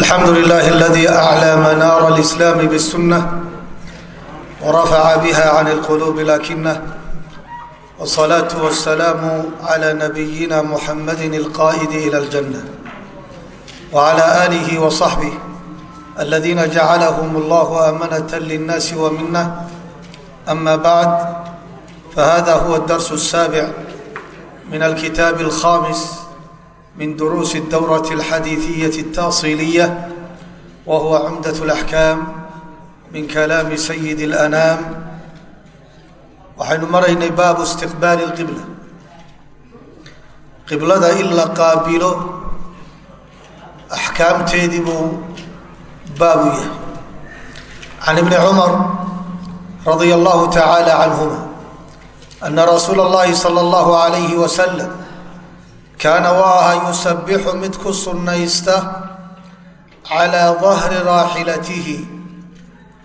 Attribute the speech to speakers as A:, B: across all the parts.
A: alxamdu lilah اladi aclى manaara اlislaam bالsunة wrafaca bha can اlqulub lakinah wالصlaaة wالsalaam عlى nabiyina muxamadi اlqa'id ilى اljanة wعlى آlih وصaxbih اladina jacalhm اllah amanaة lلnaasi wmina ama bعd fahada huwa اdars الsaaبع min alkitaab الkhamis min duruusi الdowraة الxadiiثiyaة التaصiliية wa huwa cumdaة الأxkaam min kalaami sayid الأnaam waxaynu maraynay baabu istiqbaali اlqibla qiblada in la qaabilo axkaamteedii buu baabu yahay can ibni cumar radia allahu tacaala canhuma ana rasuula اllahi salى اllahu alayhi wasalam kaana waa aha yusabixu mid ku sunnaysta calaa dahri raaxilatihi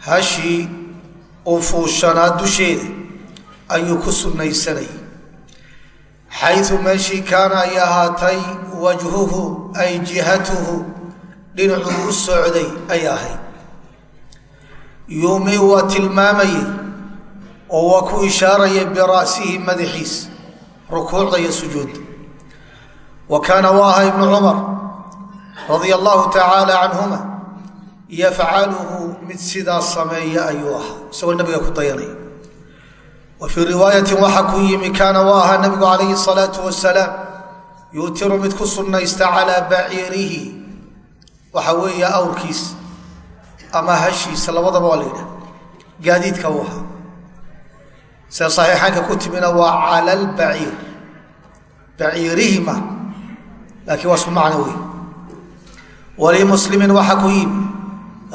A: hashii uu fuushanaa dusheeda ayuu ku sunnaysanayay xayu meeshii kaana ay ahaatay wajhuhu ay jihatuhu dhinacuu u socday ay ahayd yuumi waa tilmaamayay oo waa ku ishaaraya bira'sihi madaxiis rukuucda iyo sujuudda wa kaana waa aha ibnu cumar radia allahu tacaala canhuma yafcaluhu mid sidaas sameeya ayuu ahaa isagoo nabiga ku dayanaya wa fii riwaayatin waxaa ku yimi kaana waa ahaa nabigu calayhi salaatu wasalaam yuutiru mid ku sunnaysta calaa baciirihi waxa weeye awrkiisa ama hashiisa labadaba waa la yidhaha gaadiidka u ahaa laakiin waa isku macno wey walimuslimin waxaa ku yimi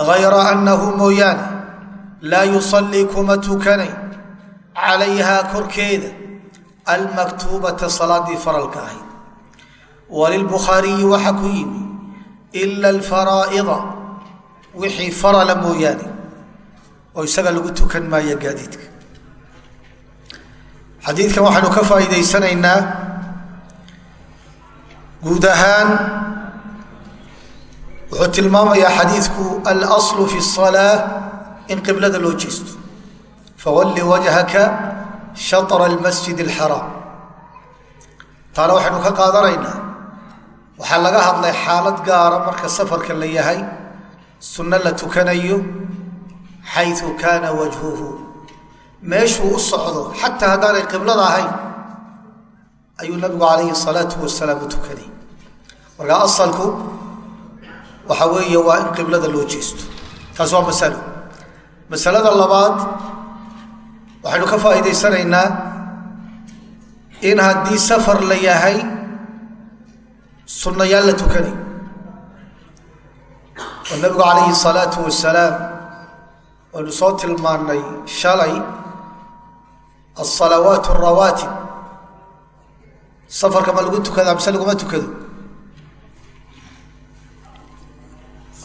A: hayra annahu mooyaane laa yusallii kuma tukanay calayhaa korkeeda almaktuubata salaadii faralka ahayd. Walilbukhaariyi waxaa ku yimi ila alfaraa'ida wixii farala mooyaane oo isaga lagu tukan maaya gaadiidka. Xadiidkan waxaynu ka faa'iidaysanaynaa guud ahaan wuxuu tilmaamayaa xadiidku alaslu fi الصalaaة in qiblada loo jeesto fawalli wajhaka shaطra اlmasjid اlxaraam taana waxaynu ka qaadanaynaa waxaa laga hadlay xaalad gaara marka safarka la yahay sunno la tukanayo xayu kaana wajhuhu meeshuu u socdo xataa haddaanay qiblada ahayn ayuu nabigu calayhi الsalaatu wasalaam u tukanay. Marka asalku waxa weeye waa in qiblada loo jeesto. Taas waa masalo. Masalada labaad waxaynu ka faa'iidaysanaynaa in haddii safar la yahay sunnayaal la tukanay. Oo nabigu calayhi salaatu wasalaam waynu soo tilmaanay shalay asalawaat arawaatib safarka ma lagu tukadaa mise laguma tukado?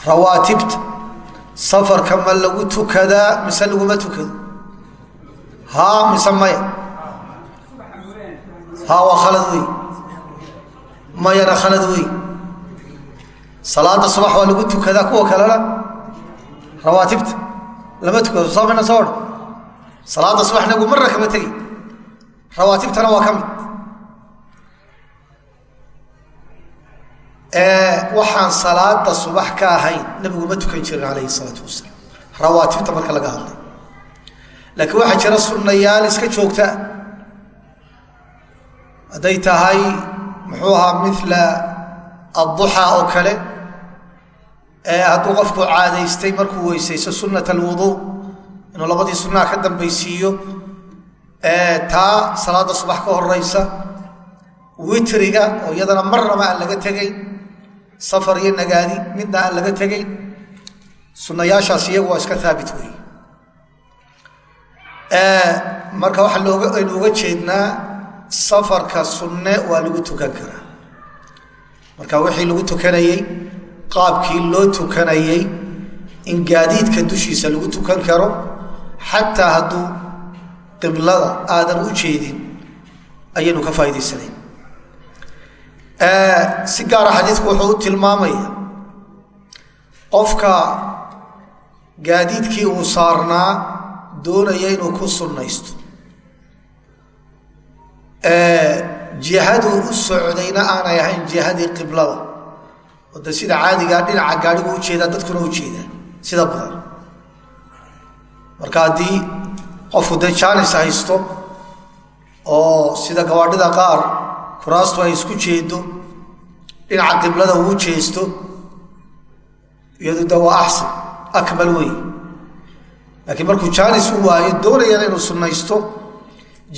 A: Rawaatibta. Safarka ma lagu tukadaa mise laguma tukado? Haa mise maya? Haa waa khalad wey mayana khalad wey salaada subax waa lagu tukadaa kuwa kalena rawaatibta. Lama tukado saamina soo salaada subax nagu kama tegay rawaatibtana waa ka waxaan salaada subax ka ahayn nabigu ma tukan jirin calayhi salaatu wasalaam. Rawaatibta marka laga hadlay. Laakiin waxaa jira sunnayaal iska joogta. Hadday tahay muxuu ahaa mila adduxaa oo kale hadduu qofku caadaystay markuu weysayso sunnat alwuduu inuu labadii sunnaha ka dambaysiiyo taa salaada subax ka horeysa witriga oo iyadana marnaba aan laga tegay safar iyo nagaadi midna aan laga tegay sunnayaashaas iyagu waa iska haabit wey marka waxaa aynu uga jeednaa safarka sunne waa lagu tukan karaa. Marka wixii lagu tukanayey qaabkii loo tukanayey in gaadiidka dushiisa lagu tukan karo xataa hadduu qiblada aadan u jeedin ayaynu ka faa'idaysanayn si gaara xadiidku wuxuu u tilmaamaya qofka gaadiidkii uu saarnaa doonaya inuu ku sunnaysto. Jihaduu u socdayna aanay ahayn jihadii qiblada. Oo de sida caadigaa dhinaca gaadhigu u jeedaa dadkuna u jeedaa sida badan. Marka haddii qofku dee jaanis haysto oo sida gawaadhida qaar kuraastu ay isku jeedo. Dhinaca qiblada uu jeesto. Iyadu de waa axsan akmal wey. Laakiin markuu jaanis u waayo doonayana inuu sunnaysto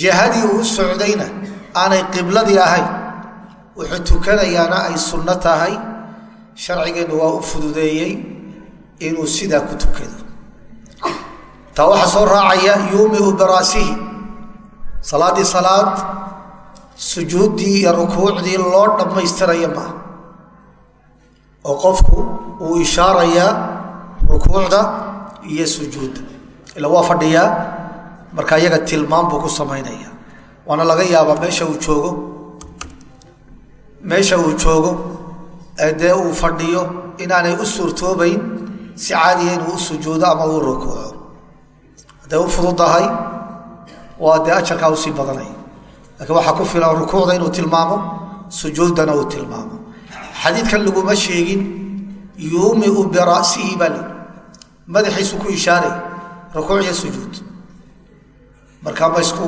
A: jihadii uu socdayna aanay qibladii ahayn wuxuu tukanayaana ay sunno tahay. Sharcigeennu waa u fududeeyey inuu sidaa ku tukado. Taa waxaa soo raacaya yuumiu biraasihi salaaddii salaad sujuuddii iyo rukuucdii loo dhammaystiraya maaha oo qofku uu ishaarayaa rukuucda iyo sujuudda. Ila waa fadhiyaa marka iyaga tilmaam buu ku samaynaya waana laga yaabaa meesha uu joogo. Meesha uu joogo ee dee uu fadhiyo inaanay u suurtoobayn si caadiya inuu u sujuudo ama uu rukuuco. Hadday u fududahay waa dee ajarkaa u sii badanaya laakiin waxaa ku filan rukuucda inuu tilmaamo sujuuddana uu tilmaamo. Xadiidkan laguma sheegin yuumiu bira'sihi baa li madaxiisu ku ishaaray rukuuc iyo sujuud. Markaa ma isku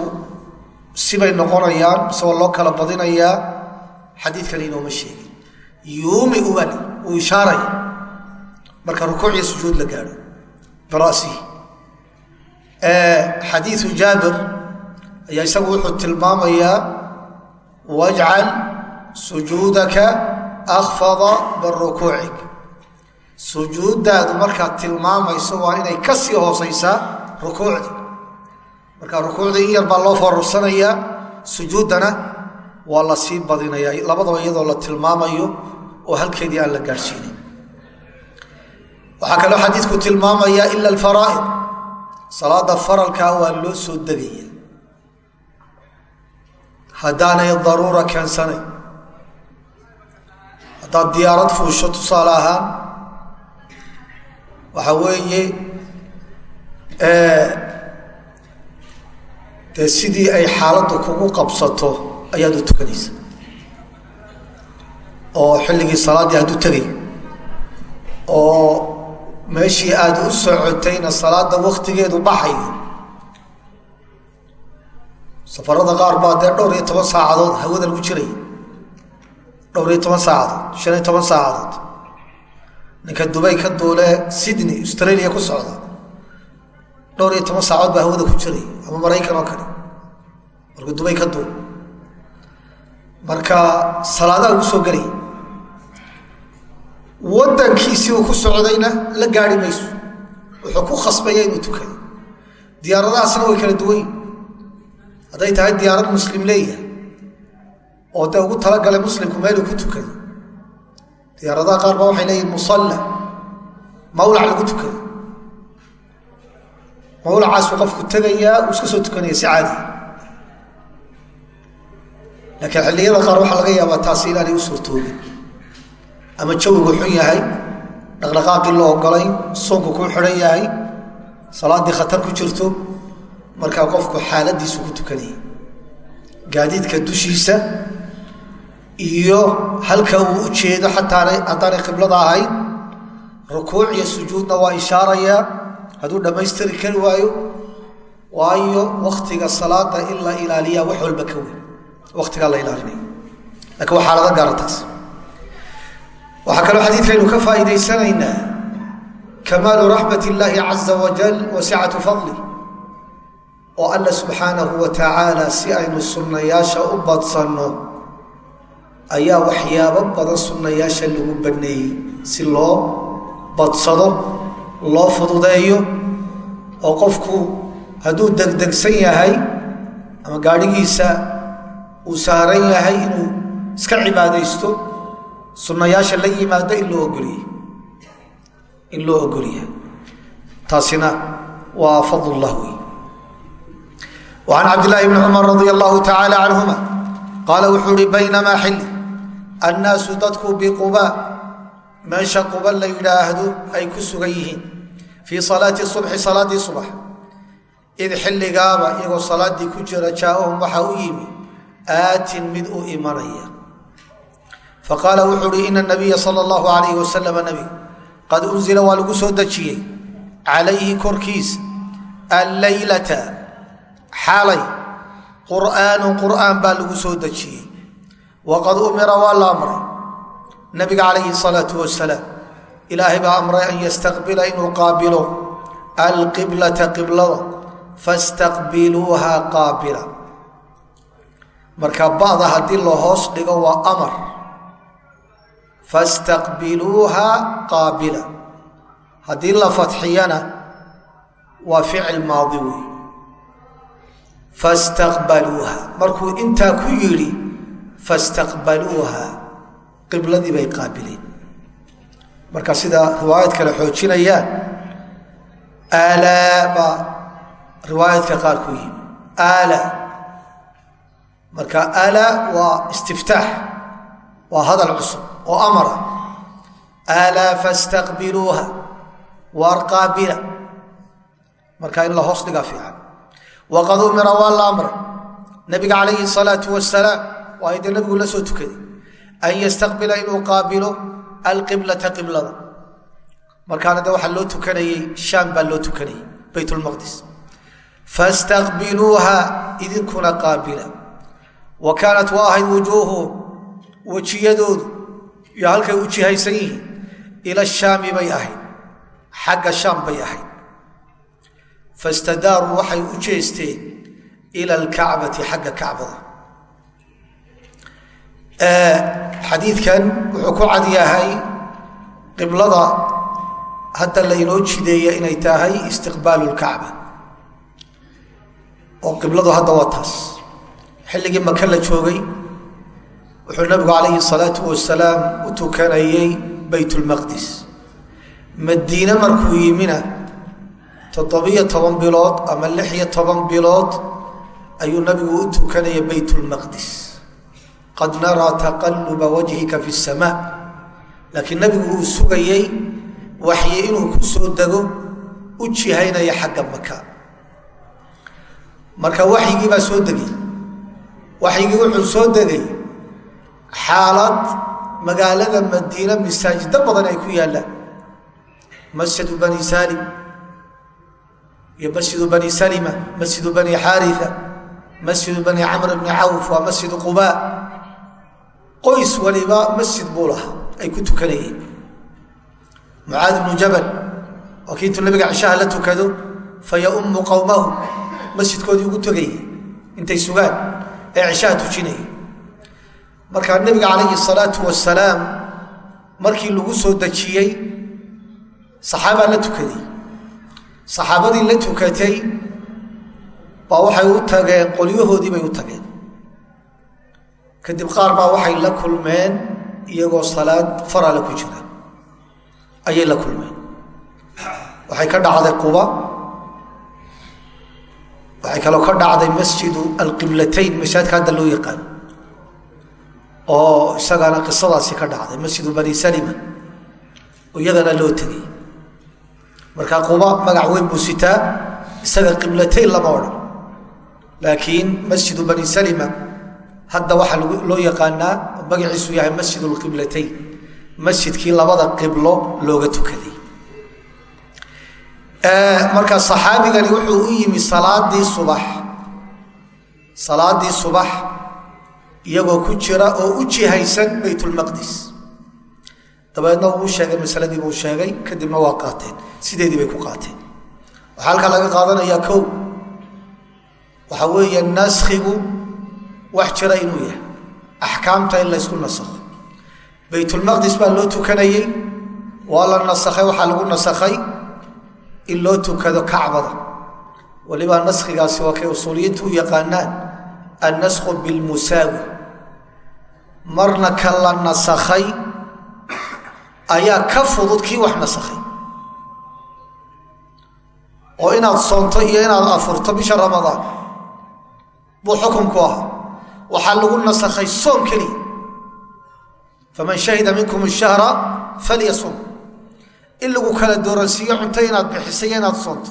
A: sibay noqonayaan isagoo loo kala badinayaa xadiidkan inooma sheegin. Yuumiu baa li uu ishaaraya. Marka rukuuc iyo sujuud la gaadho bira'sihi xadiiu jaabir ayaa isagu wuxuu tilmaamayaa wajcal sujuudaka akfada min rukuucik sujuuddaadu markaad tilmaamayso waa inay ka sii hoosaysaa rukuucdii marka rukuucdii in yar baa loo foorarsanaya sujuuddana waa la sii badinaya labadaba iyadoo la tilmaamayo oo halkeedii aan la gaadhsiinin waxaa kaloo xadiidku tilmaamaya ila alfaraa'id. Salaada faralkaa waa loo soo degaya haddaanay daruura keensanayn haddaad diyaarad fuusho tusaale ahaan waxa weeye dee sidii ay xaaladdu kugu qabsato ayaad u tukanaysa. Oo xilligii salaaddii hadduu tegay oo meeshii aada u socotayna salaada waktigeedu baxayo safarada qaar baa dee dhowr iyo toban saacadood hawada lagu jiraya dhowr iyo toban saacadood shan iyo toban saacadood. Ninka dubay ka duule sydney australia ku socda. Dhowr iyo toban saacadood baa hawada ku jiraya ama maraykan oo kale. Markuu dubay ka duul. Marka salaadaha ugu soo gelaya wadankiisii uu ku socdayna la gaari mayso. Wuxuu ku khasbaya inuu tukado diyaaradahaasna way kala duwan yihiin hadday tahay diyaarad muslim leeyahay? Oo dee ugu talagalay muslimku meeluu ku tukado? Diyaaradaha qaar baa waxay leeyihiin musalla mawlac lagu tukado. Mawlacaasuu qofku tegayaa uu iska soo tukanaya si caadi. Laakiin xilliyada qaar waxaa laga yaabaa taasi inaanay u suurtoobin ama jawigu xun yahay dhaqdhaqaaqii la ogolay soonku ku xidhan yahay salaaddii khatar ku jirto markaa qofku xaaladiisu ku tukanaya gaadiidka dushiisa iyo halka uu u jeedo xataa haddaanay qiblada ahayn rukuuc iyo sujuudna waa ishaarayaa hadduu dhammaystiri kari waayo waayo waktiga salaada in la ilaaliyaa wax walba ka weyn. Waktigaa la ilaalinaya lakiin waa xaalado gaara taas. Waxaa kaloo xadiidkaynu ka faa'iidaysanaynaa kamaalu raxmat illaahi caza wajal wa sicatu oo alla subxaanahu wa tacaala si aynu sunnayaasha u badsanno ayaa waxyaabo badan sunnayaasha lagu baneeyey. Si loo badsado loo fududeeyo oo qofku hadduu degdegsan yahay ama gaadhigiisa uu saaran yahay inuu iska cibaadaysto sunnayaasha la yimaado in loo ogoliyey in loo ogolyahay taasina waa fadlullah wey an cabdilaahi bni cumar radi allahu tacaala canhuma qaala wuxuu ihi baynamaa xilli annaasu dadku biqubaa meesha quba la yidhaahdo ay ku sugan yihiin fii salaati subxi salaaddii subax id xilligaaba iyagoo salaaddii ku jira jaaahum waxaa u yimi aatin mid u imanaya faqaala wuxuu hi ina nabiya sala allahu alayhi wasalam nebigu qad unzila waa lagu soo dejiyey calayhi korkiisa alleylata xalay qur'aanu qur'aan baa lagu soo dejiyey. Waqad umira waa la amray. Nabiga calayhi salaau wasalaam ilaahay baa amray an yastaqbila inuu qaabilo. Alqiblata qiblada fastaqbiluuha qaabila. Marka ba'da haddii la hoos dhigo waa amar. Fastaqbiluuha qaabila. Haddii la fadxiyana waa ficil maadi wey fastaqbaluuha. Markuu intaa ku yidhi fastaqbaluuha qibladii bay qaabileen. Marka sida riwaayad kale xoojinayaan aalaa baa riwaayadka qaar ku yimi aala marka ala waa istiftaax waa hadal cusub oo amara alaa fastaqbiluuha waar qaabila. Marka in la hoos dhigaa fiican waqad umira waa la amray nabiga calayhi salaau wasalaam waa dee nabigu la soo tukaday an yastaqbila inuu qaabilo alqiblata qiblada. Markaana de waxaa loo tukanayey shaam baa loo tukanayey bayt lmaqdis fastaqbiluuha idinkuna qaabila. Wa kaanat waa ahayd wujuuhuhum wejiyadoodu iyo halkay u jihaysan yihiin ila shaami bay ahayd xagga bay ahayd fastadaaruu waxay u jeesteen ila alkacbati xagga kacbada. Xadiidkan wuxuu ku cad yahay qiblada hadda laynoo jideeya inay tahay istiqbaalu lkacba oo qibladu hadda waa taas. Xilligii maka la joogay wuxuu nabigu calayhi salaatu wasalaam u tukanayey bayt lmaqdis madiine markuu yimina toddobiyo toban bilood ama lix iyo toban bilood ayuu nabigu u tukanaya bayt lmaqdis qad naraa taqaluba wajhika fi samaa laakiin nabigu uu sugayey waxyi inuu ku soo dego u jihaynaya xagga maka marka waxyigii baa soo degay. Waxyigii wuxuu soo degay. Xaalad magaalada madiine masaajido badan ay ku yaallaan. Masjidu bani salim iyo masjidu bani salima masjidu bani xaaria masjidu bani camr bni cawf waa masjidu quba. Qoys waliba masjid buu lahaa ay ku tukanayeen. Mucaad bnu jabal waa kii intuu nabiga cishaha la tukado fayaummu qowmahu masjidkoodii ugu tegayay intay sugaan ee cishaha tujinaya markaa nabiga calayhi salaatu wasalaam markii soo dejiyey saxaabaa saxaabadii la tukatay baa waxay u tageen qolyahoodii bay u tageen. Kadib qaar baa waxay la kulmeen iyagoo salaad farala ku jira. Ayay la kulmeen. Waxay ka dhacday quba. Waxay kaloo ka dhacday masjidu alqiblatayn masaajidka hadda loo yaqaan oo isagana qisadaasi ka dhacday masjidu bani salima oo iyagana loo tegay marka quba magac weyn buu sitaa isaga qiblatayn lama odhan. Laakiin masjidu bani salima hadda waxaa loo yaqaanaa magaciisu yahay masjid lqiblatayn masjidkii labada qiblo looga tukaday. Marka saxaabigani wuxuu u yimi salaadii subax. Salaadii subax iyagoo ku jira oo u jihaysan baytulmaqdis dabeedna wuu sheegay masaladii buu sheegay kadibna waa qaateen. Sideedii bay ku qaateen. Waxaa halkaa laga qaadanayaa kow. Waxaa weeye naskhigu wax jira inuu yahay. Axkaamta in laysku nasakho. Baytulmaqdis baa loo tukanayey. Waa la nasakhay waxaa lagu nasakhay in loo tukado kacbada. Waliba naskhigaasi waa kay usuuliyiintu u yaqaanaan annasku bilmusaawi. Marna ka la nasakhay ayaa ka fudud kii wax nasakhay. oo inaad soonto iyo inaad afurto bisha ramadaan. Buu xukunku ahaa. Waxaa lagu nasakhay soom keliya faman shahida minkum shahra falyasum. In lagu kala dooransiiyo cunto inaad bixisay inaad soonto.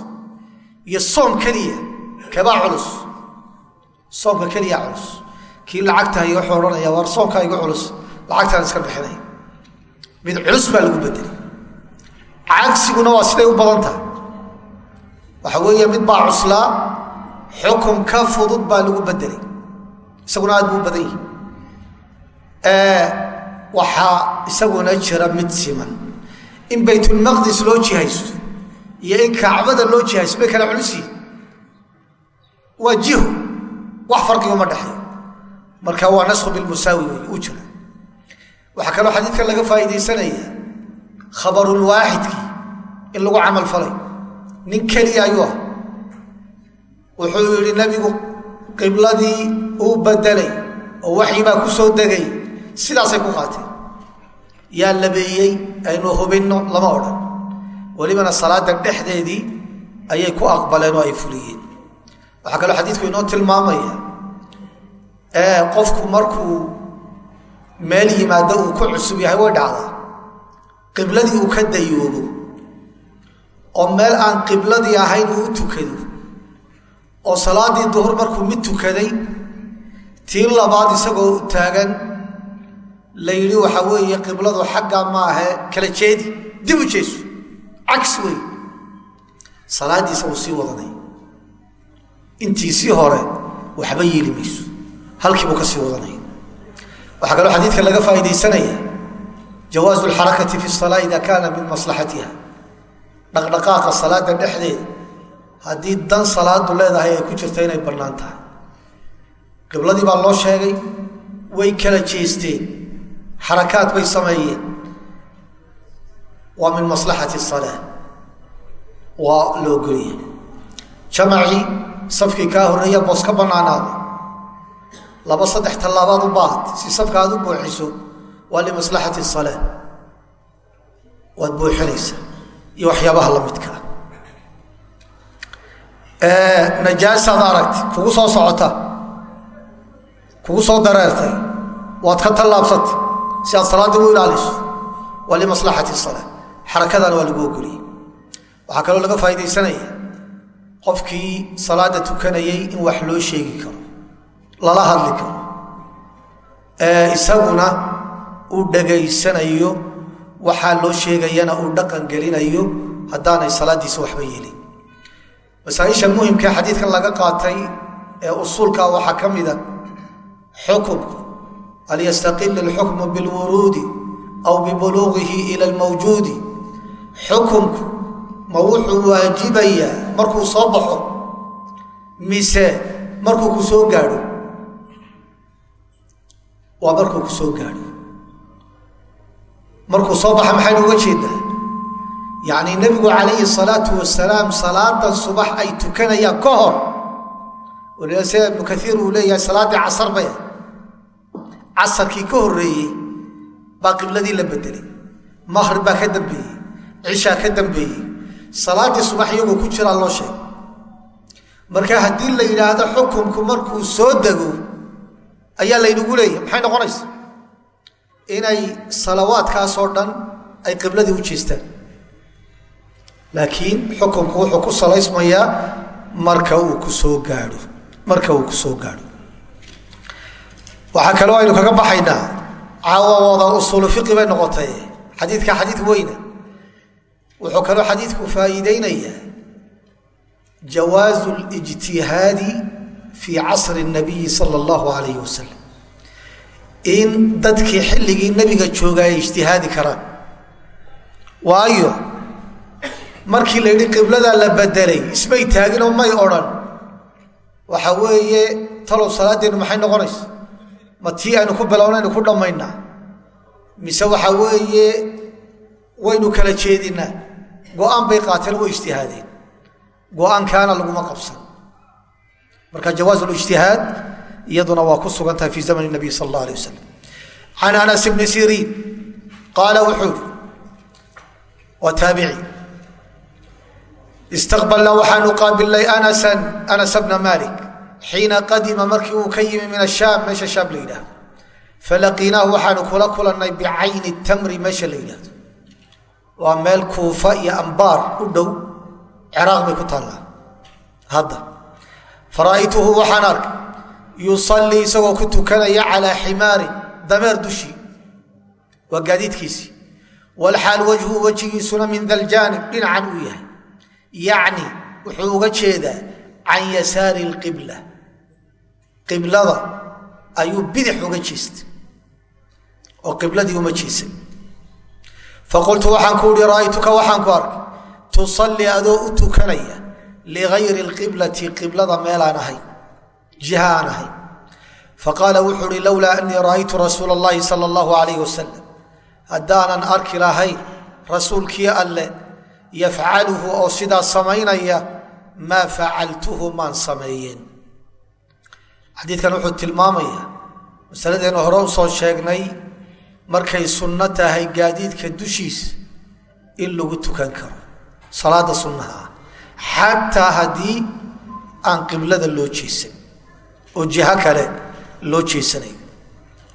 A: Iyo soom keliya kabaa culus. Soomka keliya culus. Kii lacagta iga wuxuu odhanaya waar soomkaa igu culus? Lacagtaan iska bixinay mid culus baa lagu bedelay. Cagsiguna waa siday u badan tahay waxa weeye mid baa cuslaa xukun ka fudud baa lagu bedelay. Isaguna aad buu u badan yahi waxaa isaguna jira mid siman. In baytulmaqdis loo jihaysto iyo in kacbada loo jihaysto bay kala culus yihiin waa jiho wax farqiga uma dhexeeyo. Marka waa nasku bilmusaawi wey uu jira waxaa kaloo xadiidkan laga faa'iidaysanaya khabarulwaaxidkii in lagu camal falay. Nin keliya ayuu ah wuxuu yidhi nebigu qibladii uu bedelay oo waxii baa ku soo degay sidaasay ku qaateen yaa labeeyey aynu hubinno lama odhan. Welibana salaada dhexdeedii ayay ku aqbaleen oo ay fuliyeen. Waxaa kaloo xadiidku inoo tilmaamaya qofku markuu meel yimaado uu ku cusub yahay way dhacdaa. Qibladii uu ka dayoobo oo meel aan qibladii ahayn uu tukado oo salaadii duhur markuu mid tukaday tii labaad isagoo taagan la yidhi waxaa weeye qibladu xagga maahe kala jeedi dib u jeeso cags wey salaaddiisa uu sii wadanay. Intiisii hore waxba yeeli mayso. Halkiibuu ka sii wadanaya waxaa kaloo xadiidka laga faa'iidaysanaya jawaazu lxarakati fi salaa ida kaana min maslaxatiha. Dhaqdhaqaaqa salaada dhexdeeda haddii dan salaadu leedahay ay ku jirta inay bannaan tahay qibladii baa loo sheegay way kala jeesteen xarakaad bay sameeyeen. Waa min maslaxati salaa waa la ogolyahay jamacii safkii kaa horreeya boos ka bannaanaada laba saddex tallaabaad u baahat si safka aad u buuxiso waa limaslaxati salaa waad buuxinaysaa iyo waxyaabaha la midkaa najaasaad aragti kugu soo socota kugu soo dareertay waad ka tallaabsatay si aad salaaddii u ilaaliso waa limaslaxati salaa xarakadana waa lagu ogoliyey. Waxaa kaloo laga faa'iidaysanaya qofkii salaada tukanayay in wax loo sheegi karo lala hadli karo isaguna uu dhegaysanayo waxaa loo sheegayana uu dhaqan gelinayo haddaanay salaaddiisa waxba yeelin masaaisha muhimka xadiidkan laga qaatay ee usuulka waxaa ka mida xukumku hal yastaqil اlxukmu biاlwuruudi aw bibuluugihi ila اlmawjuudi xukumku ma wuxuu waajibayaa markuu soo baxo mise markuu ku soo gaadho Waa markuu ku soo gaadho. Markuu soo baxa maxaynu uga jeedaa? Yacni nebigu calayhi salaatu wasalaam salaadan subax ay tukanayaan ka hor. Sida ibnu kaiir uu leeyahay salaaddii casar bay. Casarkii ka horreeyey baa qibladii la bedelay. Maqrib baa ka dambeeyey. Cishaa ka dambeeyey. Salaaddii subax iyagoo ku jiraa loo sheegay. Marka haddii la yidhaahdo xukunku markuu soo dego ayaa laynagu leeyahay maxay noqonaysa inay salawaadkaasoo dhan ay qibladii u jeestaan. Laakiin xukunku wuxuu ku salaysmayaa marka uu ku soo gaadho marka uu ku soo waxaa kaloo aynu kaga baxaynaa caawawada usuulu fiqi bay noqotay xadiidka xadiid weyna. Wuxuu kaloo xadiidku faa'iideynayaa jawaazu lijtihaadi fii casri nabiyi sala allahu alayh wasalam. In dadkii xilligii nebiga jooga ay ijtihaadi karaan. Waayo markii la yidhi qibladaa la bedelay ismay taaginoo may odhan. Waxa weeye talow salaaddeennu maxay noqonaysa? Ma tii aynu ku bilownaynu ku dhammaynaa. Mise waxa weeye waynu kala jeedinaa. Go'aan bay qaateen way ijtihaadeen go'aankaana laguma qabsan marka jawaaz lijtihaad iyaduna waa ku sugan tahay fi zamn nabiy sal allah alay wasalam can anas bni siriin qaala wuxuu waa taabici istaqbalna waxaanu qaabilnay anasan anas bna malik xiina qadima markii uu ka yimi min ashaam meesha shaam la yidhaahdo falaqiinaahu waxaanu kula kulannay bicayni tamri meesha la yidhaahdo waa meel kuufa iyo ambaar u dhow ciraaq bay ku taallaa hadda fara'aytuhu waxaan arkay yusallii isagoo ku tukanaya calaa ximaarin dameer dushii waa gaadiidkiisii walxaal wajhu wejigiisuna min daljaanib dhinacan uu yahay. Yacni wuxuu uga jeedaa can yasaari lqibla qiblada ayuu bidix uga jeestay oo qibladii uma jeesan faqultu waxaan ku uhi ra'aytuka waxaan ku arkay tusallii adoo u tukanaya ligayri lqiblati qiblada meelaan ahayn jiha aan ahayn faqaala wuxuu uhi lowlaa anii ra'aytu rasuula اllahi sala allahu alayh wasalam haddaanan arki lahayn rasuulkii alle yafcaluhu oo sidaa samaynaya maa facaltuhu maan sameeyeen xadiidkan wuxuu tilmaamayaa masaladeennu hore u soo sheegnay markay sunno tahay gaadiidka dushiisa in lagu tukan karo salaada sunnaha ah xataa haddii aan qiblada loo jeesan oo jiho kale loo jeesanayo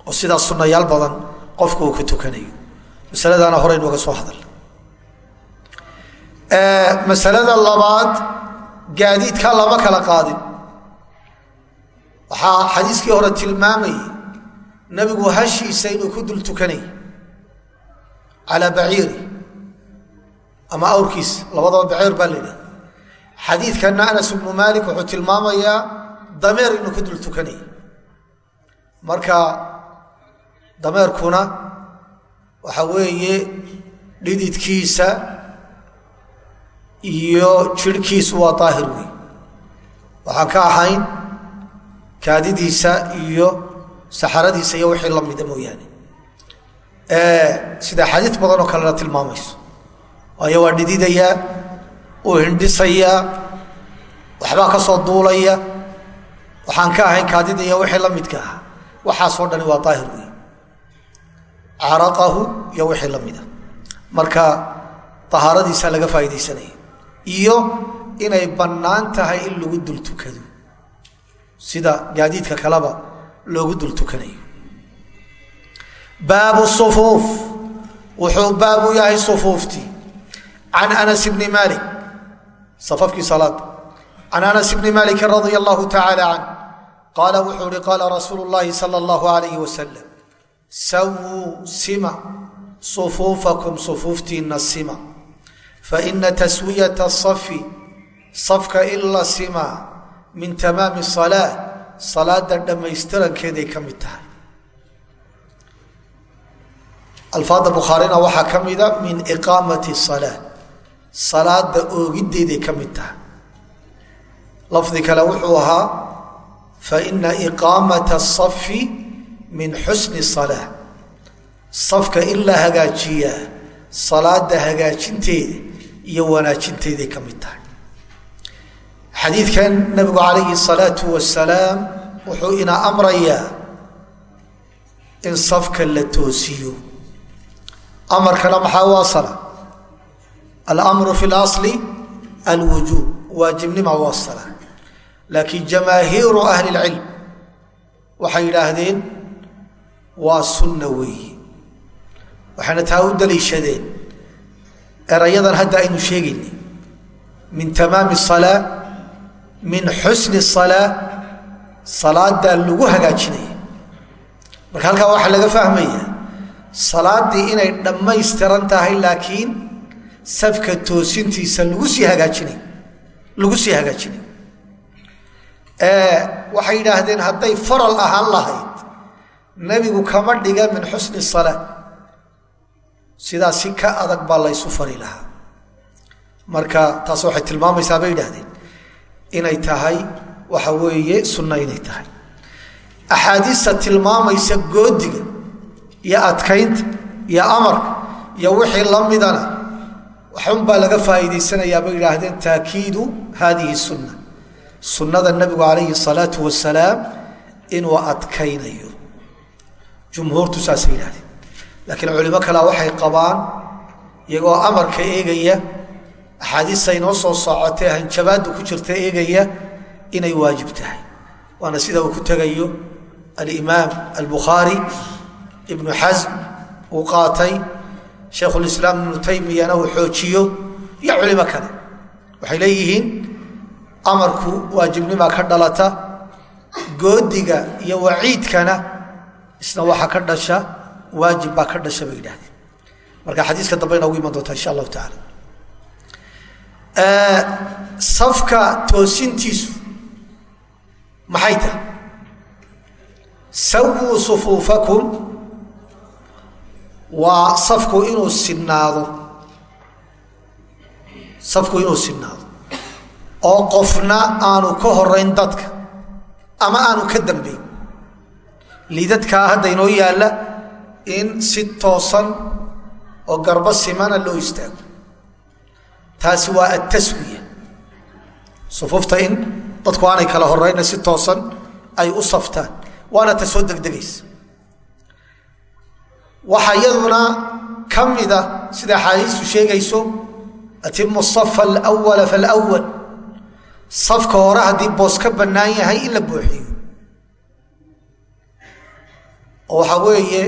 A: oo sidaas sunnayaal badan qofku uu ku tukanayo. Masaladaana hore inuga soo hadal. Masalada labaad gaadiidka lama kala qaadin. Waxaa xadiiskii hore tilmaamayay nabigu hashiisa inuu ku dul tukanayay calaa baciiri ama awrkiisa labadaba baciir baa la yidhaha xadiidkana anas ibnu maalik wuxuu tilmaamayaa dameer inuu ku dul tukanayay marka dameerkuna waxa weeye dhididkiisa iyo jirhkiisu waa daahir wey waxaan ka ahayn kaadidiisa iyo saxaradiisa iyo wixii lamida mooyaane. Sida xadiid badan oo kalena tilmaamayso. Waayo waa dhididayaa uu hindhisayaa waxbaa ka soo duulaya. Waxaan ka ahayn kaadida iyo wixii la midka ah. Waxaasoo dhani waa daahir wey caraqahu iyo wixii la mida marka ahaaradiisa laga faaidaysanaya iyo inay bannaan tahay in lagu dul tukado. Sida gaadiidka kaleba loogu dul tukanayo. Baabu sufuuf. Wuxuu baab u yahay sufuuftii. Can anas bni maalik safafkii salaada can anas bni maalikin radia allahu tacaala canh qaala wuxuu ihi qaala rasuulu llahi sala allahu alayh wasalam sawuu sima sufuufakum sufuuftiinna sima. Faina taswiyata safi safka in la simaa min tamaami salaa salaada dhammaystirankeeday ka mid tahay. Alfaada bukhaarina waxaa ka mida min iqaamati salaa salaada oogiddeeday ka mid tahay. Lafdi kale wuxuu ahaa faina iqaamata asafi min xusni salaa safka in la hagaajiyaa salaada hagaajinteeda iyo wanaajinteeday ka mid tahay. Xadiidkan nabigu calayhi salaatu wasalaam wuxuu ina amrayaa in safka la toosiyo. Amarkana maxaa u asala alamru fi lasli alwujuub waajibnima u asala laakiin jamaahiiru ahli lcilm waxay yidhaahdeen waa sunna weeye waxayna taa u daliishadeen erayadan hadda aynu sheegayna min tamaami salaa min xusni salaa salaadaa lagu hagaajinaya marka halkaa waxaa laga fahmaya salaaddii inay dhammaystiran tahay laakiin safka toosintiisa lagu sii hagaajinay lagu sii hagaajinay waxay yidhaahdeen hadday faral ahaan lahayd nebigu kama dhiga min xusni salaa sidaa si ka adag baa laysu fari lahaa. Marka taas waxay tilmaamaysaa bay yidhahdeen inay tahay waxa weeye sunno inay tahay. Axaadiista tilmaamaysa goodiga iyo adkaynta iyo amarka iyo wixii la midana waxunbaa laga faa'iidaysanayaa bay yidhaahdeen taakiidu haadihi sunna. Sunnada nebigu calayhi salaatu wasalaam inuu adkaynayo. Jumhuurtu saasay yidhahdeen laakiin culimo kalea waxay qabaan iyagoo amarka eegaya axaadiista inoo soo socotee hanjabaadda ku jirta eegaya inay waajib tahay. Waana sida uu ku tegayo alimaam albukhaari ibnu xasm uu qaatay shaykhulislaam ibnu taymiyana uu xoojiyo. Iyo culimo kale waxay leeyihiin amarku waajibnima ka dhalata goodiga iyo waciidkana isna waxaa ka dhasha waajib baa ka dhasha bay yidhahdeen marka xadiiska dambe inoogu iman doonta insha allahu taala safka toosintiisu maxay tahay waa safku inuu sinaado safku inuu sinaado oo qofna aanu ka horayn dadka. Ama aanu ka dambayn liidadkaa hadda inoo yaalla in si toosan oo garbo simana loo istaago. Taasi waa ataswiya sufuufta in dadku aanay kala horayna si toosan ay u saftaan. Waana ta soo degdegaysa waxaa iyaduna ka mida sida axaadiistu sheegayso atimu safa alwala falwal safka hore haddii boos ka bannaan yahay in la buuxiyo. Oo waxaa weeye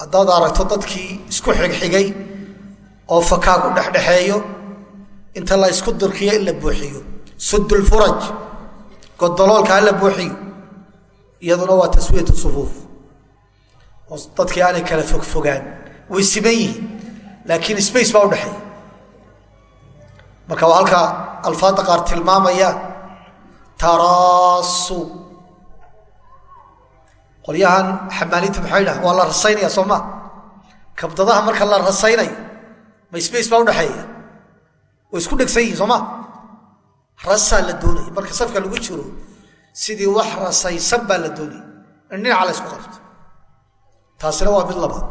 A: haddaad aragto dadkii isku xigxigay oo fakaa ku dhexdhexeeyo inta la ysku durkiyo in la buuxiyo. Sudulfuraj godoloolka ha la buuxiyo. Iyaduna waa taswiyat sufuuf dadkii aanay kala fogfogaan way siman yihiin laakiin space baa udhexeeya marka waa halkaa alfaadda qaar tilmaamaya taraasu. Qolyahan xamaalinta maxay dhaha waa la rasaynaya soo ma? Kabdadaha marka la rasaynayo ma space baa udhexeeya way isku dhegsan yihiin soo ma? Rasaa la doonaya marka safka lagu jiro sidii wax rasaysan baa la doonaya in dhinaca la ysku qabto taasina waa mid labaad.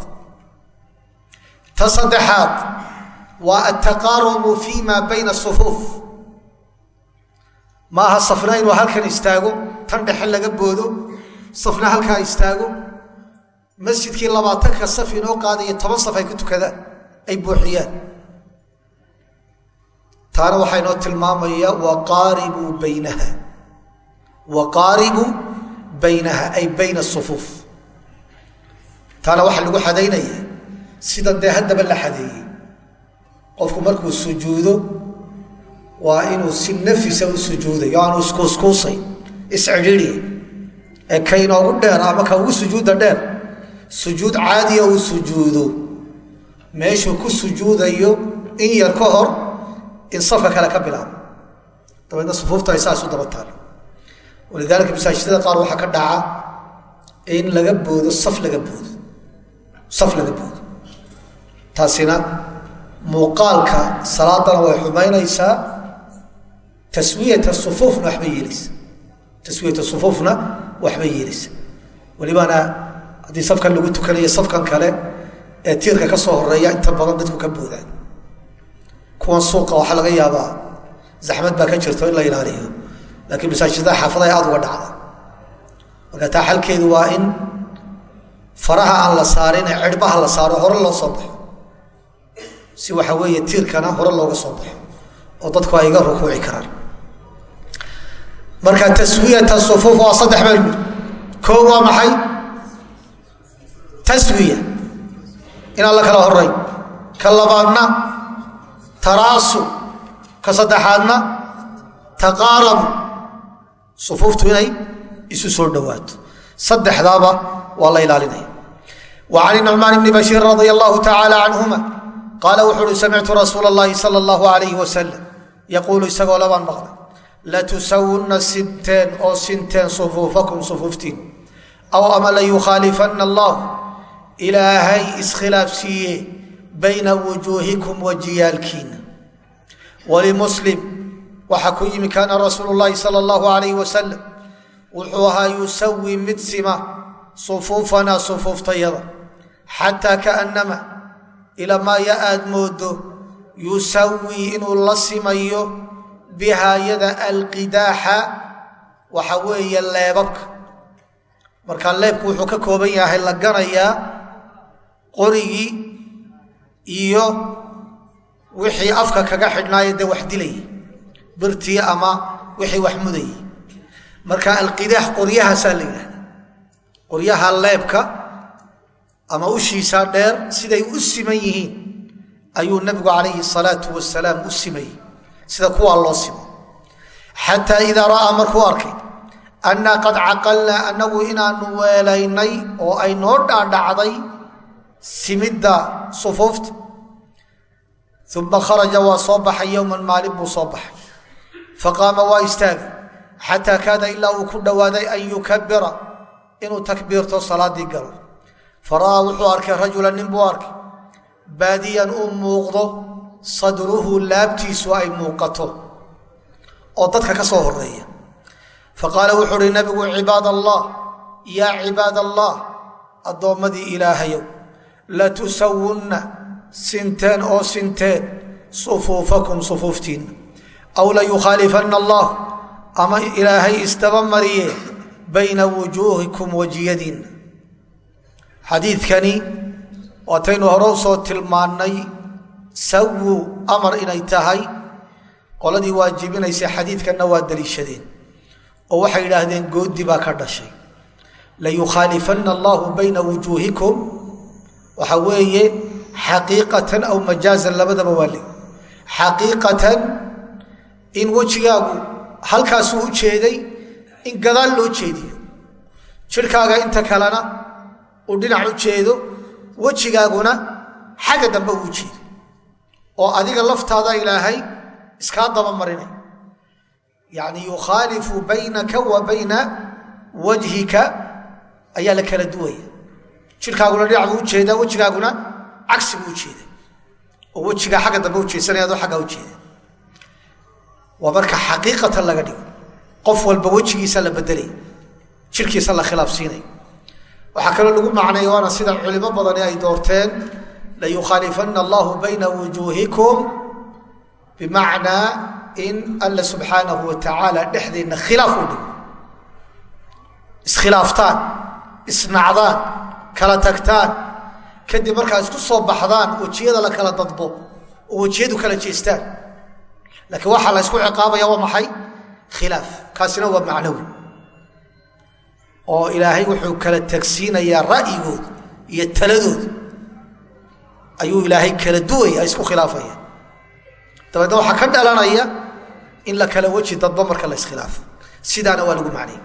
A: Ta saddexaad waa altaqaarubu fi ma bayna sufuuf. Maaha safna inuu halkan istaago tan dhexe laga boodo safna halkaa istaago. Masjidkii labaatanka saf inoo qaadayo toban saf ay ku tukadaan ay buuxiyaan. Taana waxaa inoo tilmaamaya waqaaribuu baynaha. Waqaaribuu baynaha ay bayna sufuuf taana waxaa lagu xadaynaya sida dee haddaba la xadeeyey. Qofku markuu sujuudo waa inuu si nafisa u sujuudayo aanu iskuuskuusay iscidhiidiya ee ka dheer ama ka ugu sujuudda dheer sujuud caadiya uu sujuudo. Meeshuu ku sujuudayo in yar ka hor in safka kale ka bilaabo. Dabeedna sufuufta ay saas u daba taalo walidaalika masaajidada qaar waxaa ka dhaca in laga boodo saf laga boodo saf laga boodo taasina muuqaalka salaadana way xumaynaysaa taswiyata sufuufna waxbay yeelaysa taswiyata sufuufna waxbay yeelaysa welibana haddii safkan lagu tukanayo safkan kale ee tiirka ka soo horreeya inta badan dadku ka boodaan. Kuwan suuqa waxaa laga yaabaa zaxmad baa ka jirto in la ilaaliyo laakiin masaajidada xaafadaha aada uga dhacda. Marka taa xalkeedu waa in faraha aan la saarin ee cirhbaha la saaro hore loo soo baxo. Si waxa weeye tiirkana hore looga soo baxo oo dadku ay iga rukuuci karaan. Marka taswiyata sufuuf waa saddex meel mid koo waa maxay? Taswiya. Inaan la kala horay ka labaadna taraasu. Ka saddexaadna taqaarabu. Sufuuftu inay isu soo dhowaato saddexdaaba waa la ilaalinaya. Wa can nucmaan bni bashiir radia allahu tacaala canhuma qaala wuxuu uhi samictu rasuula اllahi sala allahu alayh wasalam yaquulu isagoo labaan maqlay latusawunna sinteen oo sinteen sufuufakum sufuuftiin aw ama layukhaalifanna allah ilaahay iskhilaafsiiye bayna wujuuhikum wajiyaalkiina walimuslim waxaa ku yimi kaana rasuulu llahi sala allahu alayh wasalam wuxuu ahaa yusawi mid sima sufuufanaa sufuuftayada. Xataa kaannama ilamaaya aad moodo yusawii inuu la simayo bihaayada alqidaaxa waxa weeye leebabka. Markaa leebku wuxuu ka kooban yahay la ganayaa qorigii iyo wixii afka kaga xidhnaayo dee wax dilayay birtii ama wixii wax mudayay marka alqidaax qoryahaasaa la yidhahda qoryaha leebka ama ushiisaa dheer siday u siman yihiin ayuu nabigu calayhi salaau wasalaam u simayey sida kuwaa loo simo. Xataa idaa ra'aa markuu arkay annaa qad caqalnaa annagu inaanu weelaynay oo ay noo dhaadhacday simidda sufuufta uma kharaja waa soo baxay yowman maalin buu soo baxay. Faqaama waa istaagay xataa kaada ilaa uu ku dhowaaday an yukabira inuu takbiirto salaadii galo fara'aa wuxuu arkay rajulan nin buu arkay baadiyan uu muuqdo sadruhu laabtiisu ay muuqato oo dadka ka soo horreeya faqaala wuxuu uhi nabigu cibaad allah yaa cibaad allah addoommadii ilaahayow latusawunna sinteen oo sinteen sufuufakum sufuuftiinna aw layukhaalifanna allah ama ilaahay isdaba mariye bayna wujuuhikum wejiyadiinna xadiidkani waataynu hore soo tilmaannay sawu amar inay tahay qoladii waajibinaysay xadiidkanna waa daliishadeen oo waxay yidhaahdeen goodi baa ka dhashay. Layukhaalifanna allahu bayna wujuuhikum waxa weeye xaqiiqatan aw majaazan labadaba waa le xaqiiqatan in wejigaagu halkaasuu u jeeday in gadaal loo jeediyo. Jirhkaaga inta kalena uu dhinac u jeedo wejigaaguna xagga dambe uu jeedo. Oo adiga laftaada ilaahay iskaa daba marinay yani yukhaalifu baynaka wa bayna wajhika ayaa la kala duwaya. Jirkaaguna dhinac buu u jeedaa wejigaaguna cagsi buu ujeeda oo wejigaa xagga dambe ujeedsanaya adoo aggaa ujeeda waa marka xaqiiqatan laga dhigo qof walba wejigiisa la bedelay jirkiisa la khilaafsiinay waxaa kaloo lagu macnay waana sida culimo badani ay doorteen layukhaalifanna allahu bayna wujuuhikum bimacnaa in alla subxaanahu wa tacaala dhexdeenna khilaaf u dhigo iskhilaaftaan isnacdaan kala tagtaan kadib markaa isku soo baxdaan wejiyada la kala dadbo oo wejiyadu kala jeestaan laakiin waxaa la ysku ciqaabaya waa maxay? Khilaaf. Kaasina waa macnawi. Oo ilaahay wuxuu kala tagsiinayaa ra'yigooda iyo taladooda. Ayuu ilaahay kala duwaya ay isku khilaafaya. Dabeedna waxaa ka dhalanaya in la kala weji dadbo marka la iskhilaafo sidaana waa lagu macnay.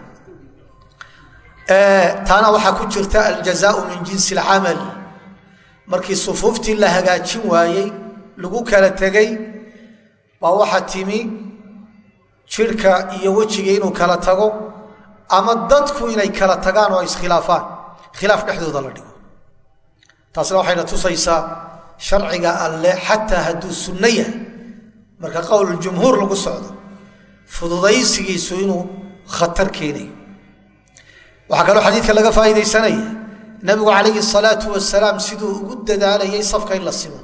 A: Taana waxaa ku jirta aljazaau min jinsi alcamal markii sufuuftii la hagaajin waayey lagu kala tegay baa waxaa timi jirhka iyo wejiga inuu kala tago ama dadku inay kala tagaan oo ay iskhilaafaan. Khilaaf dhexdooda la dhigo. Taasna waxayna tusaysaa sharciga alle xataa hadduu sunno yahay. Marka qowljumhuur lagu socdo fududaysigiisu inuu khatar keenayo waxaa kaloo xadiidka laga faa'iidaysanaya nabigu calayhi salaatu wasalaam siduu ugu dadaalayay safka in la simo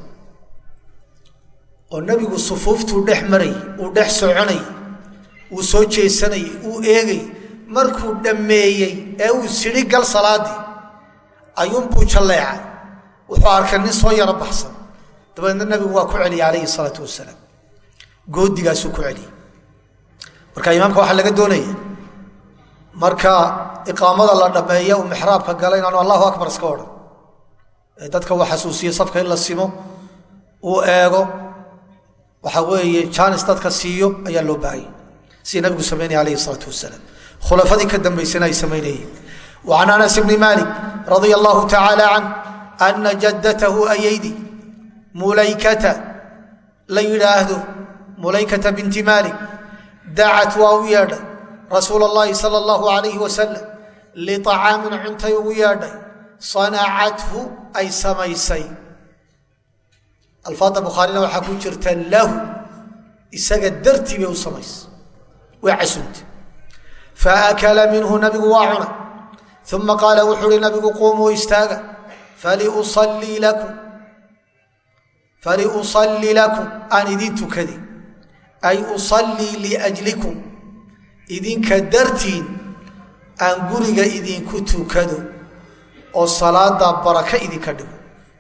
A: oo nebigu sufuuftuu dhex marayay uu dhex soconayay uu soo jeesanayay uu eegay markuu dhammeeyey ee uu sidhi gal salaadii ayuunbuu jalleecay. Wuxuu arkay nin soo yaro baxsan. Dabeedna nabigu waa ku celiyay calayhi salaatu wasalaam goodigaasuu ku celiyey. Marka imaamka waxaa laga doonaya marka iqaamada la dhammeeya uu mixraabka gala inaanu allahu akbar iska odhan. Dadka uu xasuusiye safka in la simo uu eego waxaa weeye jaanis dadka siiyo ayaa loo baahanya sida nabigu samaynaya alayhi salaatu wasalaam khulafadii ka dambaysana ay samaynayeen wacan anas bni maalik radia allahu tacaala can ana jaddatahu ayeydi mulaykata la yidhaahdo mulaykata binti maalik dacat waa u yeedhay rasuul allahi sala allahu alayhi wasalam liطacaamin cuntay ugu yeedhay sanacathu ay samaysay alfaadda bukhaarina waxaa ku jirta lahu isaga dartii bay u samaysay way casuntay faakala minhu nabigu waa cunay uma qaala wuxuu uhi nabigu quumuu istaaga. Faliusalii lakum. Aan idin tukadi. Ay usallii liajlikum. Idinka dartiin aan guriga idinku tukado oo salaada baraka idinka dhigo.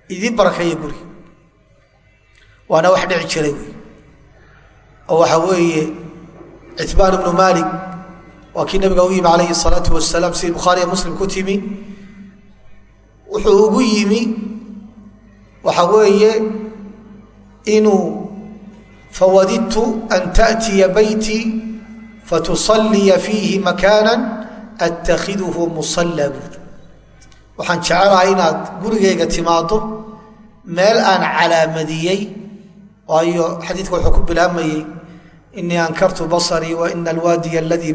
A: Idin barakeeya guriga waana wax dhici jiray oo waxaa weeye citbaan ibnu maalik waa kii nabiga u yimi calayhi salaatu wasalaam sidii bukhaariya muslim ku timi wuxuu ugu yimi waxa weeye inuu fawadidtu an taأtiya baytii fatusaliya fiihi makaana atakhiduhu musalla buuri waxaan jecelahay meel aan calaamadiyey waayo xadiidka wuxuu ku bilaabmayey inii ankartu baصrii waina alwaadiya aladii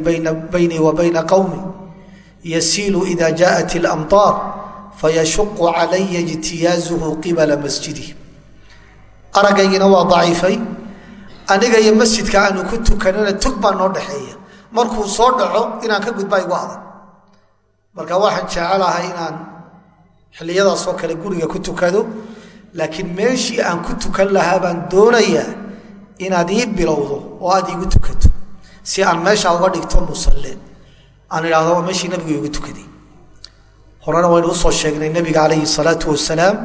A: baynii wa bayna qowmi yasiilu ida jaءat اlamطaar fayashuqu calaya ijtiyaazuhu qibala masjidih aragaygiina waa daciifay aniga iyo masjidka aanu ku tukanana tug baa noo dhexeeya markuu soo dhaco inaan ka gudbaa igu adag marka waxaan jecelahay inaan xilliyadaasoo kale guriga ku tukado laakiin meeshii aan ku tukan lahaa baan doonayaa inaad ii bilowdo oo aad iigu tukato si aan meesha uga dhigto musalleen aan idhahdo waa meeshii nabigu iigu tukaday. Horena waynu u soo sheegnay nabiga calayhi salaatu wasalaam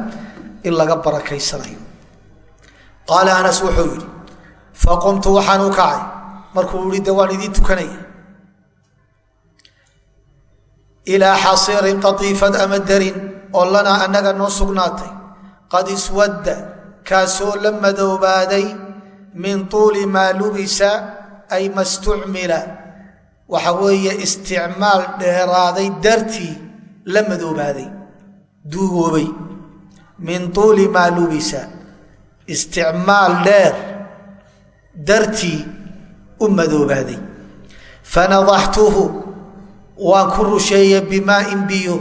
A: in laga barakaysanayo. Qaala anas wuxuu yidhi faqumtu waxaan u kacay. Markuu yihi de waan idiin tukanaya. Ilaa xasiirin qatiifad ama darin oo lanaa annaga noo sugnaatay qad iswadda kaasoo la madoobaaday min tuuli maa lubisa ay ma stucmila waxa weeye isticmaal dheeraaday dartii la madoobaaday. Duugoobay. Min tuuli maa lubisa. Isticmaal dheer dartii u madoobaaday. Fanadaxtuhu waan ku rusheeye bimaain biyo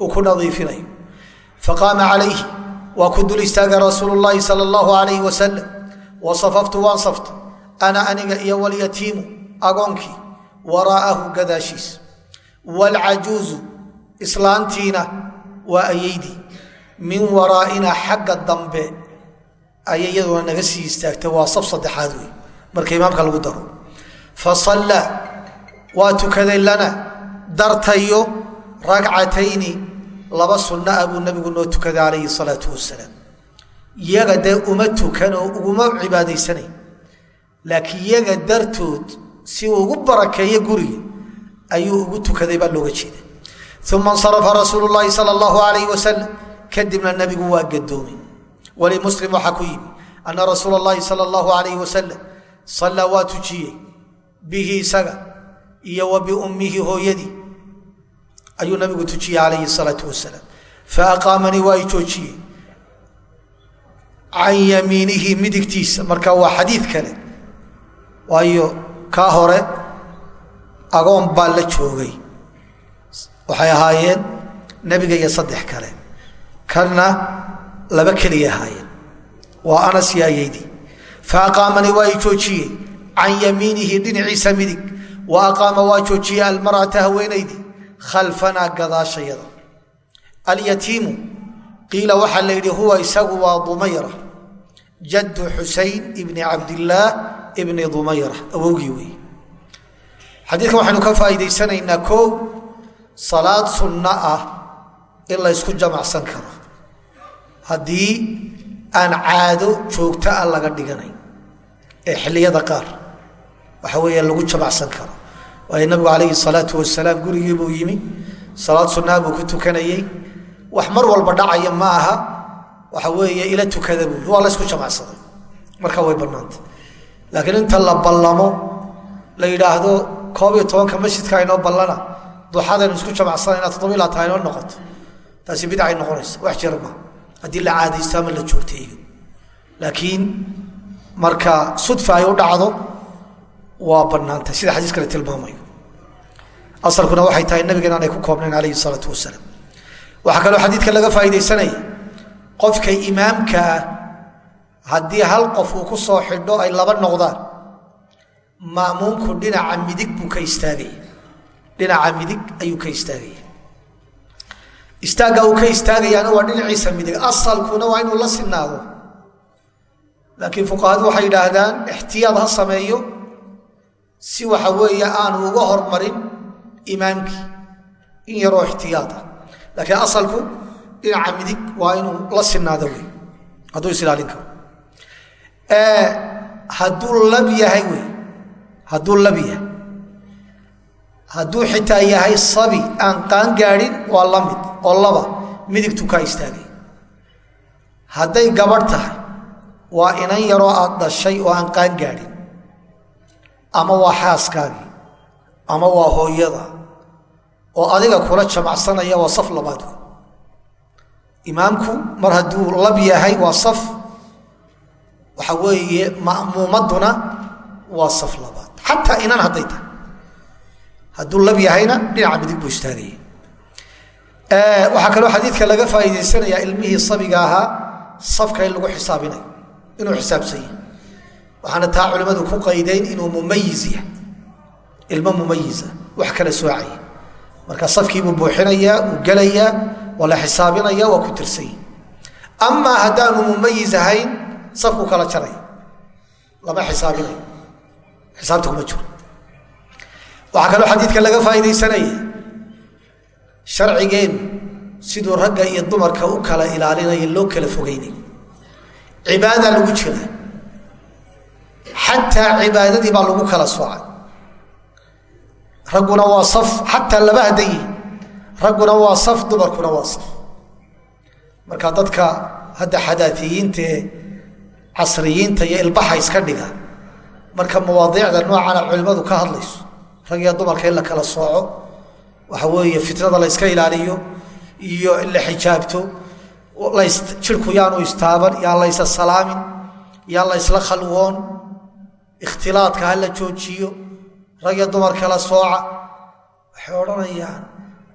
A: uu ku nadiifinayo faqaama calayhi waa ku dul istaagay rasuulu llaahi sala allahu alayhi wasalam wa safaftu waan safta ana aniga iyo walyatiimu agoonkii waraa'ahu gadaashiis. Waalcajuuzu islaantiina waa ayeydii min waraa'ina xagga dambe ayay iyaduna naga sii istaagtay. Waa saf saddexaad wey marka imaamka lagu daro. Fa sallaa waa tukaday lana dartayo ragcatayni laba sunna ah buu nabigu noo tukaday calayhi salaatu wasalaam yaga dee uma tukan oo uguma cibaadaysanay. Laakiin yaga dartood si uu ugu barakeeyo guriga ayuu ugu tukaday baa looga jeeda uma insarafa rasuulu llaahi sala allahu alayh wasalam kadibna nabigu waa gadoomay. Walimuslim waxaa ku yimi ana rasuula اllahi sala allahu alayh wasalam sallaa waa tujiyey bihi isaga iyo wa biummihi hooyadii ayuu nabigu tujiyey calayhi salaau wasalaam faaqaamanii waa i joojiyey can yamiinihi midigtiisa marka waa xadiid kale waayo kaa hore agoon baa la joogay waxay ahaayeen nebiga iyo saddex kale kanna laba keliya ahaayeen waa anas iyo ayeydii faaqaamanii waa i joojiyey can yamiinihi dhinaciisa midig wa aqaama waa joojiyey almar'ata haweenaydii khalfanaa gadaashayada. Alyatiimu qiila waxaa la yidhi huwa isagu waa dumayra. Jaddu xusayn ibni cabdillaah ibni dumayra. Awowgii wey xadiidkan waxaynu ka faa'iidaysanaynaa koow salaad sunno ah in la ysku jamacsan karo. Haddii aan caado joogto ah laga dhiganayn ee xilliyada qaar waxa weeya lagu jamacsan karo waayo nabigu calayhi salaatu wasalaam gurigii buu yimi salaad sunnaa buu ku tukanayey wax mar walba dhacaya ma aha waxa weeye ila tukada buui waa la ysku jamacsaday. Marka way bannaantay laakiin inta la ballamo la yidhaahdo koob iyo tobanka masjidka aynoo ballana duxadaynu isku jamacsanayna toddoba ilaa taha inoo noqoto taasi bidcay noqonaysa. Wax jira maa haddii la caadaysto ama la joogteeyo. Laakiin marka sudfa ay u dhacdo waa bannaantay sida xadiis kale tilmaamayo asalkuna waxay tahay nabiga inaan ay ku koobnayn calayhi salaatu wasalaam. Waxaa kaloo xadiidka laga faa'iidaysanaya qofka imaamka ah haddii hal qof uu ku soo xidho ay laba noqdaan ma'muumku dhinaca midig buu ka istaagaya dhinaca midig ayuu ka istaagaya istaagga uu ka istaagayaana waa dhinaciisa midig. Asalkuna waa inuu la sinaado laakiin fuqahadu waxay yidhaahdaan ixtiyaad ha sameeyo si waxa weeye aanu uga hormarin imaamkii in yaroo ixtiyaad ah. Laakiin asalku dhinaca midig waa inuu la sinaado wey hadduu isilaalin karo. Hadduu lab yahay wey hadduu lab yahay. Hadduu xitaa yahay sabi aan qaan gaadhin waa la mid. Oo laba midigtu kaa istaagay. Hadday gabadh tahay waa inan yaroo aad dhashay oo aan qaan gaadhin ama waa xaaskaagii ama waa hooyada oo adiga kula jamacsanaya waa saf labaad. Imaamku mar hadduu lab yahay waa saf waxa weeye ma'muumaduna waa saf labaad. Xataa inan hadday tahay. Hadduu lab yahayna dhinaca midig buu istaagaya waxaa kaloo xadiidka laga faa'iidaysanayaa ilmihii sabiga ahaa safka in lagu xisaabinayo inuu xisaabsan yahay. Waxaana taa culimmadu ku qaydeen inuu mumayiz yahay ilmo mumayiza wax kala soocaya marka safkiibuu buuxinayaa uu gelayaa waa la xisaabinaya waa ku tirsanya amaa haddaanu mumayiz ahayn safku kala jaraya lama xisaabinayo xisaabta kuma jiro. Waxaa kaloo xadiidka laga faa'iidaysanaya sharcigeennu siduu ragga iyo dumarka u kala ilaalinaya loo kala fogeynay. Cibaada lagu jira. Xataa cibaadadii baa lagu kala soocay ragguna waa saf xataa laba hadday yihiin ragguna waa saf dumarkuna waa saf. Marka dadka hadda xadaaiyiintae casriyiinta iyo ilbaxa iska dhiga marka mawaadiicda noocana culimmadu ka hadlayso rag iyo dumarka in la kala sooco waxa weeye fitnada la yska ilaaliyo iyo in la xijaabto jirku yaanu istaaban yaan la ysa salaamin yaan la ysla khalwoon ikhtilaadka ha la joojiyo rag dumar kala sooca waxay odhanayaan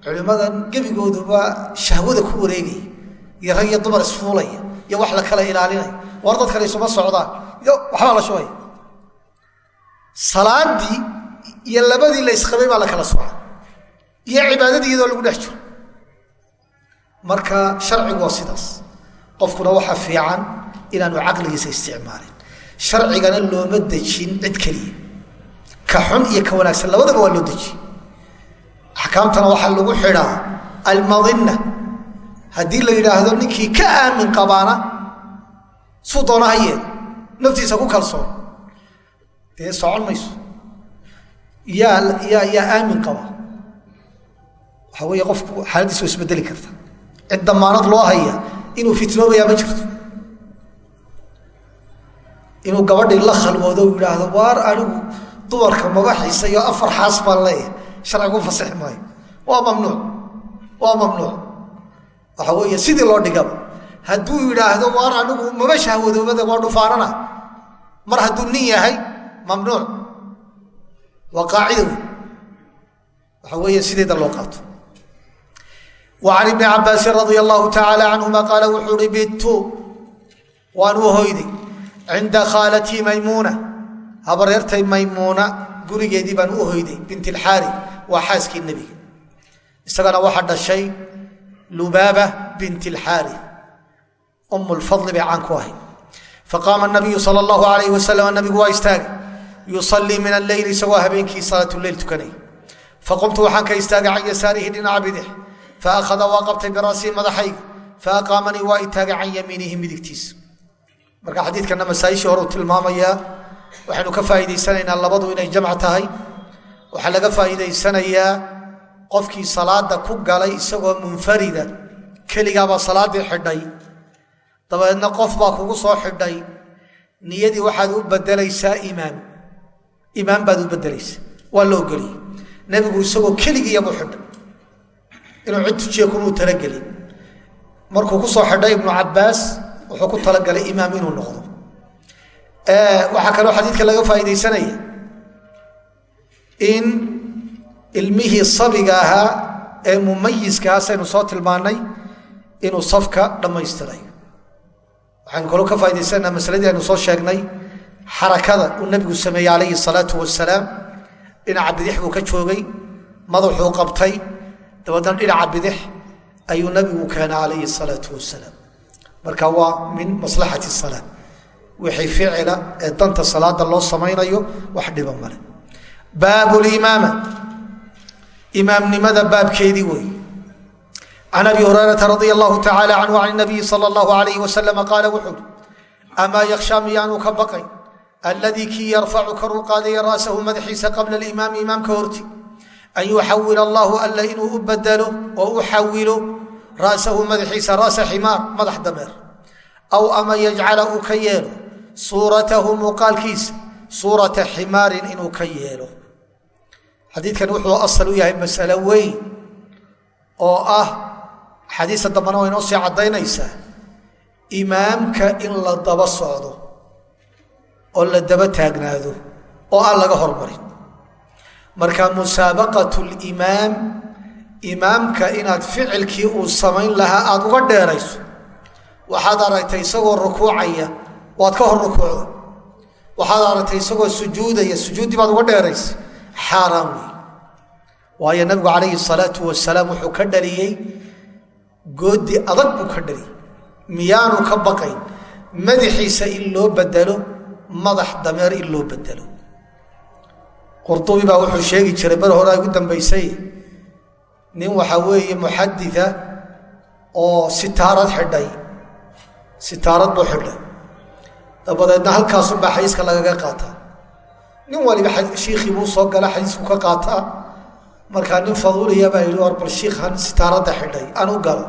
A: culimmadan gebigooduba shahwada ku wareegaya iyo rag dumar isfuulaya iyo wax la kala ilaalinaya war dadkan isuma socdaan waxbaa la shubaya salaadii iyo labadii la isqabay baa la kala sooca iyo cibaadadii iyadoo lagu dhex jiro. Marka sharcigu waa sidaas qofkuna waxaa fiican inaanu caqligiisa isticmaalin. Sharcigana looma dejin cid keliya ka xun iyo ka wanaagsan labadaba waa loo dejiye axkaamtana waxaa lagu xidhaa almadinna. Haddii la yidhaahdo ninkii ka aamin qabaana suu doona ha naftiisa ku kalsoon. Dee socon mayso. Yaa yaa yaa aamin qaba. Waxaa weeye qofku xaaladiisa waa isbedeli karta. Cid damaanad loo haya inuu fitnoobayaa ma jirto. Inuu gabadhii la khalwoodo u yidhaahdo waar anigu dumarka magaxiisa iyo afar xaas baan leeyahay. Sharcigu fasixi maayo waa mamnuuc. Waa mamnuuc. Waxa weeye sidii loo dhigaba. Hadduu yidhaahdo waan anigu mama shahwadoobada waa dhufaanana. Mar hadduu nin yahay mamnuuc. Waa qaacida wey waxa weeye sideeda loo qaato. Wa can ibni cabbaasin radia allahu tacaala canhuma qaala wuxuu uhi bidtu waan u habareertay maymuuna gurigeedii baan u hoyday bint ilxaari waa xaaskii nebiga. Isagana waxaa dhashay lubaaba bint ilxaari um lfadli bay caan ku ahayd faqaama nabiyu sal allahu alayh wasalam nabigu waa istaagay yusalii min alleyli isagoo habeenkii salaatuleyl tukanay. Faqumtu waxaan ka istaagay can yasaarihi dhinaca bidix. Faakhada waa qabtay biraasihi madaxayga fa aqaamanii waa itaagay can yamiinihi midigtiisa marka xadiikanna masaaishii hore uu tilmaamayaa waxaynu ka faa'iidaysanaynaa labadu inay jamc tahay. Waxaa laga faa'iidaysanayaa qofkii salaada ku galay isagoo munfarida. Keligaabaa salaaddii xidhay. Dabeedna qof baa kugu soo xidhay. Niyadii waxaad u bedelaysaa imaam imaam baad u bedelaysaa waa la ogoliyey. Nebigu isagoo keligiiyabuu xidhay. Inuu cid tujiya kumuu markuu ku soo xidhay ibnu cabaas wuxuu ku talagalay imaam inuu noqdo waxaa kaloo xadiidka laga faa'iidaysanaya in ilmihii sabiga ahaa ee mumayiska saynu soo tilmaannay inuu safka dhammaystirayo waxaynu kaloo ka faaidaysanaa masaladii aynu soo sheegnay xarakada uu nebigu sameeyey calayhi salaatu wasalaam dhinaca bidix buu ka joogay madaxuu qabtay dabeedna dhinaca bidix ayuu nabigu keenay calayhi salaau wasalaam marka waa min maslaxati salaa wixii ficila ee danta salaada loo samaynayo wax dhiba male baabu limaama imaamnimada baabkeedii wey can abi hurayrata radia allahu tacaala canhu can nabiyi sala allahu alayh wasalama qaala wuxuu amaa yakhshaa miyaanu ka baqay? Alladii kii yarfacu karuu qaadaya ra'sahu madaxiisa qabla alimaami imaamka horti. An yuxawil allahu alla inuu u badelo oo u xawilo ra'sahu madaxiisa ra'sa ximaar ka yeelo suuratahu muuqaalkiisa suurata ximaarin inuu ka yeelo. Xadiidkan wuxuu asal u yahay masalo weyn oo ah xadiista dambana waa inoo sii caddaynaysaa imaamka in la daba socdo oo la daba taagnaado oo aan laga hormarin. Marka musaabaqat limaam imaamka inaad ficilkii uu samayn lahaa aada uga dheerayso waxaad aragtay isagoo rukuucaya waad ka hor rukuucda waxaad aragtay isagoo sujuudaya sujuuddii baad uga dheeraysa xaaraan wey waayo nabigu calayhi salaatu wasalaam wuxuu ka dhaliyey goodi adag buu ka dhaliyey. Miyaanu ka baqayn? Madaxiisa in loo bedelo madax dameer in loo bedelo. Qurdubi baa wuxuu sheegi jiray bar hore ugu dambaysay nin waxaa weeye muxadida oo sitaarad xidhay. Sitaarad buu xidhay dabadeedna halkaasunbaa xadiiska lagaga qaataa nin waliba shiikhii buu soo gala xadiisku ka qaataa markaa nin faduuliya baa yidhi bal shiikhan sitaaradda xidhay aan u galo.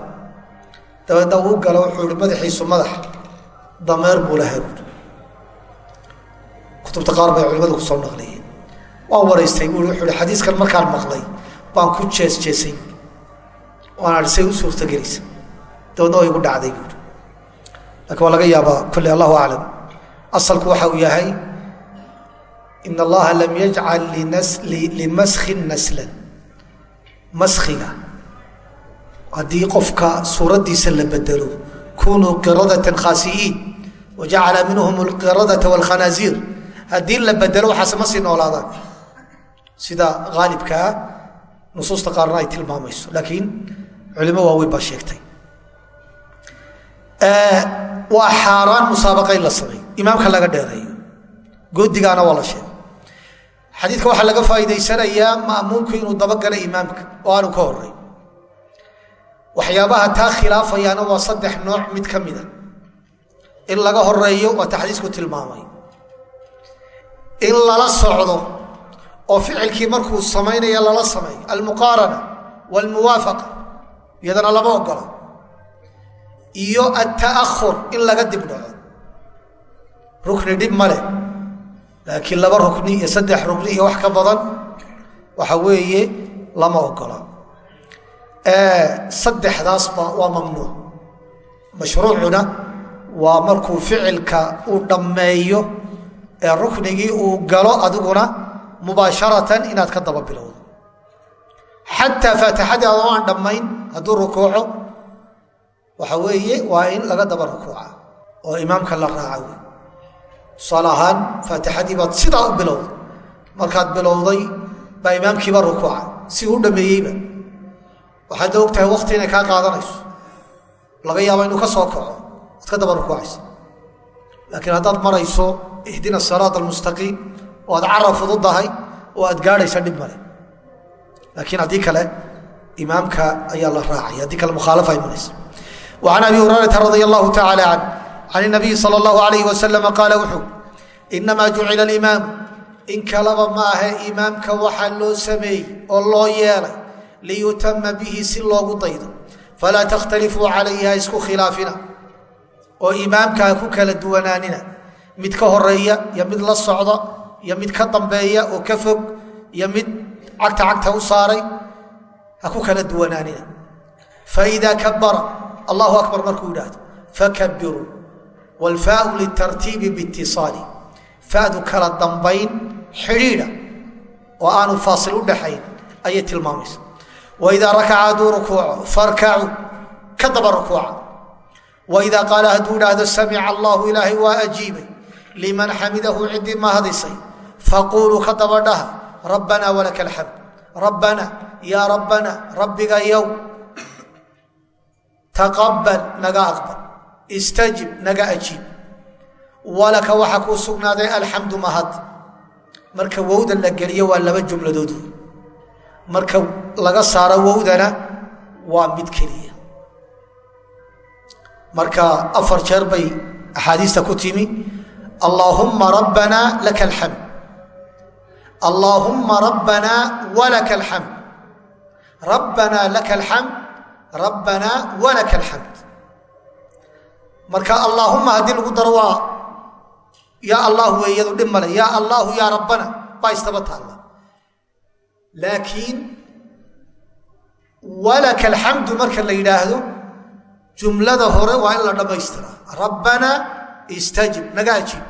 A: Dabeedna uu galo wuxuu yihi madaxiisu madax. Dameer buu lahaa buui kutubta qaar bay culimadu ku soo naqliyeen. Waan waraystay bui wuxuu ihi xadiiskan markaan maqlay baan ku jees jeesay waan ai say u suurtagelaysa. Dabeedna waa igu dhacday buui laakiin waa laga yaabaa kulle allahu aclam asalku waxa uu yahay in allaha lam yajcal limaskhin naslan. Maskiga haddii qofka suuraddiisa la bedelo kunuu qiradatan khaasi'iin wajacala minhum alqiradata wاlkhanaaziir haddii la bedelo waxaase ma sii noolaadaan. Sida haalibkaa nusuusta qaarna ay tilmaamayso laakiin culimo waaweyn baa sheegtay. Waa xaaraan musaabaqa in la sameeyo imaamka laga dheereeyo goodigaana waa la sheegay. Xadiidka waxaa laga faa'iidaysanayaa ma'muumku inuu dabagala imaamka oo aanu ka horey waxyaabaha taa khilaafayaana waa saddex nooc mid ka mida in laga horeeyo waa ta xadiisku tilmaamay. In lala socdo oo ficilkii markuu samaynaya lala sameeyo almuqaarana waalmuwaafaqa iyadana lama ogola. Iyo alta'ahur in laga dib dhaco rukni dhib ma leh. Laakiin laba rukni iyo saddex rukni iyo wax ka badan waxa weeye lama ogola. Saddexdaasba waa mamnuuc. Mashruucuna waa markuu ficilka uu dhammeeyo ee ruknigii uu galo adiguna mubaasharatan inaad ka daba bilowdo. Xataa faatixadii adoo aan dhammayn hadduu rukuuco waxa weeye waa in laga daba rukuuca oo imaamka la raaca wey saal ahaan faatixadii baad sidaa u bilowday. Markaad bilowday baa imaamkiiba rukuuca. Si u dhammeeyeyba waxaadna og tahay wakti inay kaa qaadanayso. Laga yaaba inuu ka soo kaco. Ad ka daba rukuucaysa. Laakiin haddaad marayso ihdina siraat almustaqiim oo aad cara fududahay oo aad gaadhaysa dhib male laakiin haddii kale imaamka ayaa la raacay. Haddii kale mukhaalafay maraysa. An abi hurayrata radi allahu tacaala can can inabiy sala allahu calayh wasalama qaala wuxuu innamaa jucila alimaam in kalaba maahe imaamka waxaa loo sameeyey oo loo yeelay liyutama bihi si loogu daydo falaa takhtalifuu calayhi ha isku khilaafina oo imaamka ha ku kala duwanaanina mid ka horreeya iyo mid la socda iyo mid ka dambeeya oo ka fog iyo mid cagta cagta u ha ku kala duwanaanina faidaa kabara allahu akbar markuu yidhaahdo fakabiruu wlfaau litartiibi bitisaali fadu kala dambayn xidhiidha oo aanu faasil u dhaxayn ayay tilmaamaysa waidaa rakaca hadduu rukuuco farkacu ka daba rukuuca waidaa qaala hadduu idhaahdo samica allaahu ilaahay waa ajiibay liman xamidahu ciddii mahadisay faquuluu ka daba dhaha rabbanaa walaka alxamd rabbana yaa rabbana rabbiga yow taqabal naga aqbal istajib naga ajiib walaka waxaa kuu sugnaaday alxamdu mahad. Marka wowda la geliyo waa laba jumladood. Marka laga saaro wowdana waa mid keliya. Marka afar jeer bay axaadiista ku timi allaahumma rabbana laka alxamd allaahumma rabbana walaka alxamd rabbana laka alxamd rabbana walaka alxamd marka allaahumma haddii lagu daro waa yaa allah weeyadu dhib male yaa allaahu yaa rabbana. Baa istaba taalla. Laakiin walaka alxamdu marka la yidhaahdo jumlada hore waa in la dhammaystiraa rabbana istajib naga ajiib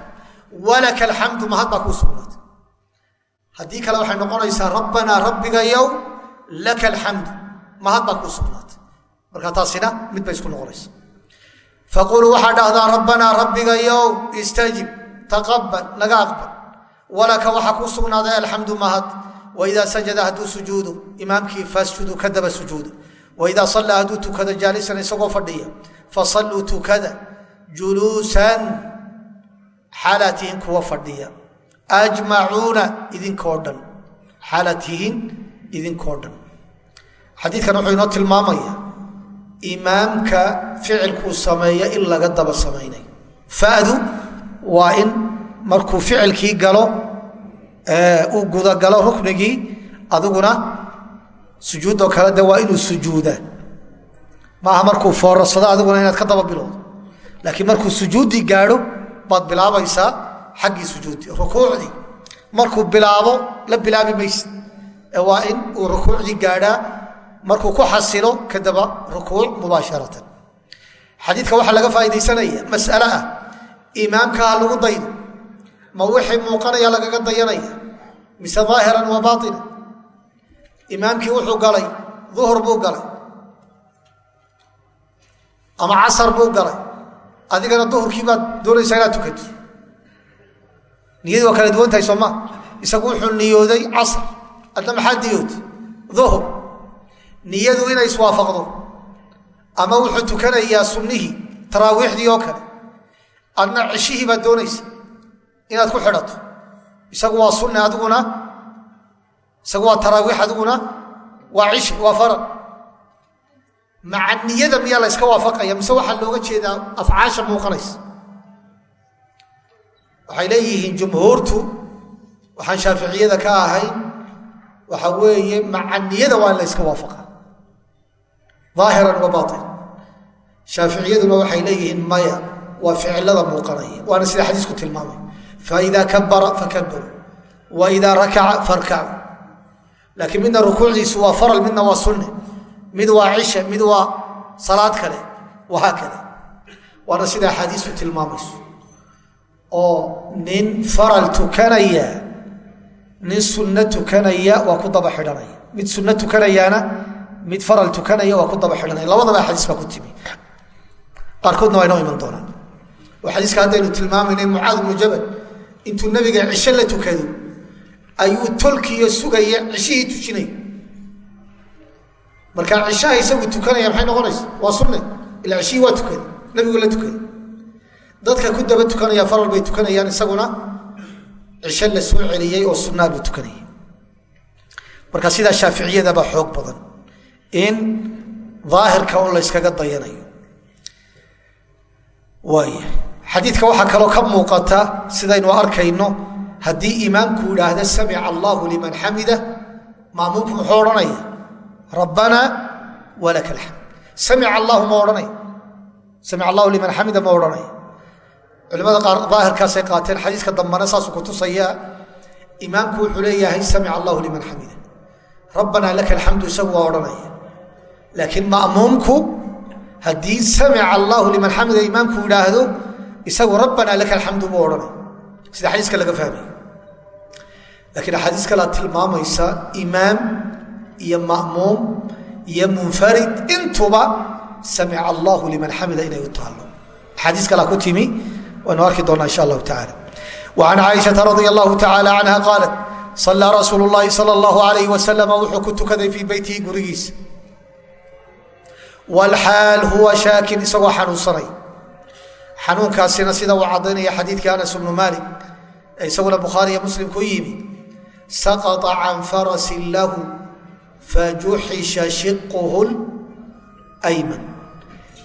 A: walaka alxamdu mahad baa kuu sugnaatay. Haddii kale waxay noqonaysaa rabbanaa rabbigayow laka alxamdu mahad baa kuu sugnaatay. Marka taasina mid bay isku noqonaysa faquluu waxaa dhahdaa rabbanaa rabbigayow istajib taqabal naga aqbal walaka waxaa kuu sugnaaday alxamdu mahad waidaa sajada hadduu sujuudo imaamkii fasjudu kadaba sujuuda waidaa sallaa hadduu tukado jaalisan isagoo fadhiya fasalluu tukada juluusan xaalaad tihiin kuwa fadhiya ajmacuuna idinkoo dhan xaalaad tihiin idinkoo dhan xadiidkan wuxuu inoo tilmaamaya imaamka ficilkuu sameeya in laga daba samaynay. Fadu waa in markuu ficilkii galo uu gudagalo ruknigii adiguna sujuudoo kale de waa inuu sujuudaa maaha markuu foorasado adiguna inaad ka daba bilowdo. Laakiin markuu sujuuddii gaadho baad bilaabaysaa xaggii sujuuddii rukuucdii. Markuu bilaabo la bilaabi maysid. Waa in uu rukuucdii gaadhaa markuu ku xasilo kadaba rukuuc mubaasharatan. Xadiidka waxaa laga faa'idaysanaya mas'ale ah imaamkaa lagu daydo ma wixii muuqanaya lagaga dayanaya mise daahiran wa baaina imaamkii wuxuu galay duhur buu galay ama casar buu galay adigana duhurkii baad doonaysaa inaad tukato niyadii waa kala duwan tahay sooma isagu wuxuu niyooday casar adna maxaad niyootay duhur niyadu inay iswaafaqdo ama wuxuu tukanayaa sunnihii taraawiixdii oo kale. Adna cishihii baad doonaysa inaad ku xidhato. Isagu waa sunne adiguna isagu waa taraawiix adiguna waa cishi waa faran maca niyada miyaa la yska waafaqaya? Mise waxaa looga jeedaa afcaasha muuqanaysa? Waxay leeyihiin jumhuurtu waxaan shaaficiyada ka ahayn waxa weeye maca niyada waa in la yska waafaqa aahiran wa baain shaaficiyaduna waxay leeyihiin maya. Waa ficilada muuqanaya waana sida xadiisku tilmaamay. Faida kabara fakabaru wa idaa rakaca farkacu laakiin midna rukuucdiisu waa faral midna waa sunne mid waa cisha mid waa salaad kale wahaakada waana sida axaadiistu tilmaamayso oo nin faral tukanaya nin sunno tukanaya waa ku daba xidhanaya. Mid sunno tukanayaana mid faral tukanaya waa ku daba xidhanaya labadaba axaadiis baa ku timi. Qaarkoodna waa inoo iman doonaan. Oo xadiiska haddaynu tilmaamaynay mucaad ibnu jabal intuu nabiga cisho la tukado ayuu tolkiiyo sugaya cishihii tujinay. Marka cishaha isagu tukanaya maxay noqonaysa? Waa sunne. Ila cishihii waa tukada nabigu la tukada dadka ku daba tukanaya faral bay tukanayaan isaguna. Cisho la soo celiyey oo sunnaa buu tukanayay. Marka sidaa shaaficiyadabaa xoog badan in daahirka un la yskaga dayanayo. Waaya xadiidka waxaa kaloo ka muuqata sidaynu arkayno haddii imaamku idhaahda samica allahu liman xamida maamuumku muxuu odhanaya rabbanaa walaka alxamd. Samica allahu ma odhanaya samica allahu liman xamida ma odhanaya culimada qaar daahirkaasay qaateen xadiiska dambana saasuu kutusayaa imaamku wuxuu leeyahay samica allahu liman xamida. Rabbanaa laka alxamdu isagu waa odhanaya laakiin ma'muumku haddii samica allahu liman xamida imaamku idhaahdo isagu rabbanaa laka alxamdu buu odhanay. Sida xadiiska laga fahmaya laakiin axaadiis kalea tilmaamaysa imaam iyo ma'muum iyo munfarid intuba samica allahu liman xamida inay u taallo. Axaadiis kalea ku timi waynu arki doonaa insha allahu tacala wa can caaishata radia allahu tacala canha qaalat sallaa rasuulu llahi sala allahu alayh wasalama wuxuu ku tukaday fii beytihi gurigiisa wlxaal huwa shaakin isagoo xanuunsanay xanuunkaasina sida uu caddaynaya xadiidkii anas bnu maalik ee isaguna bukhaariyo muslim ku yimi saqطa can farasin lahu fajuxisha shiquhu ayman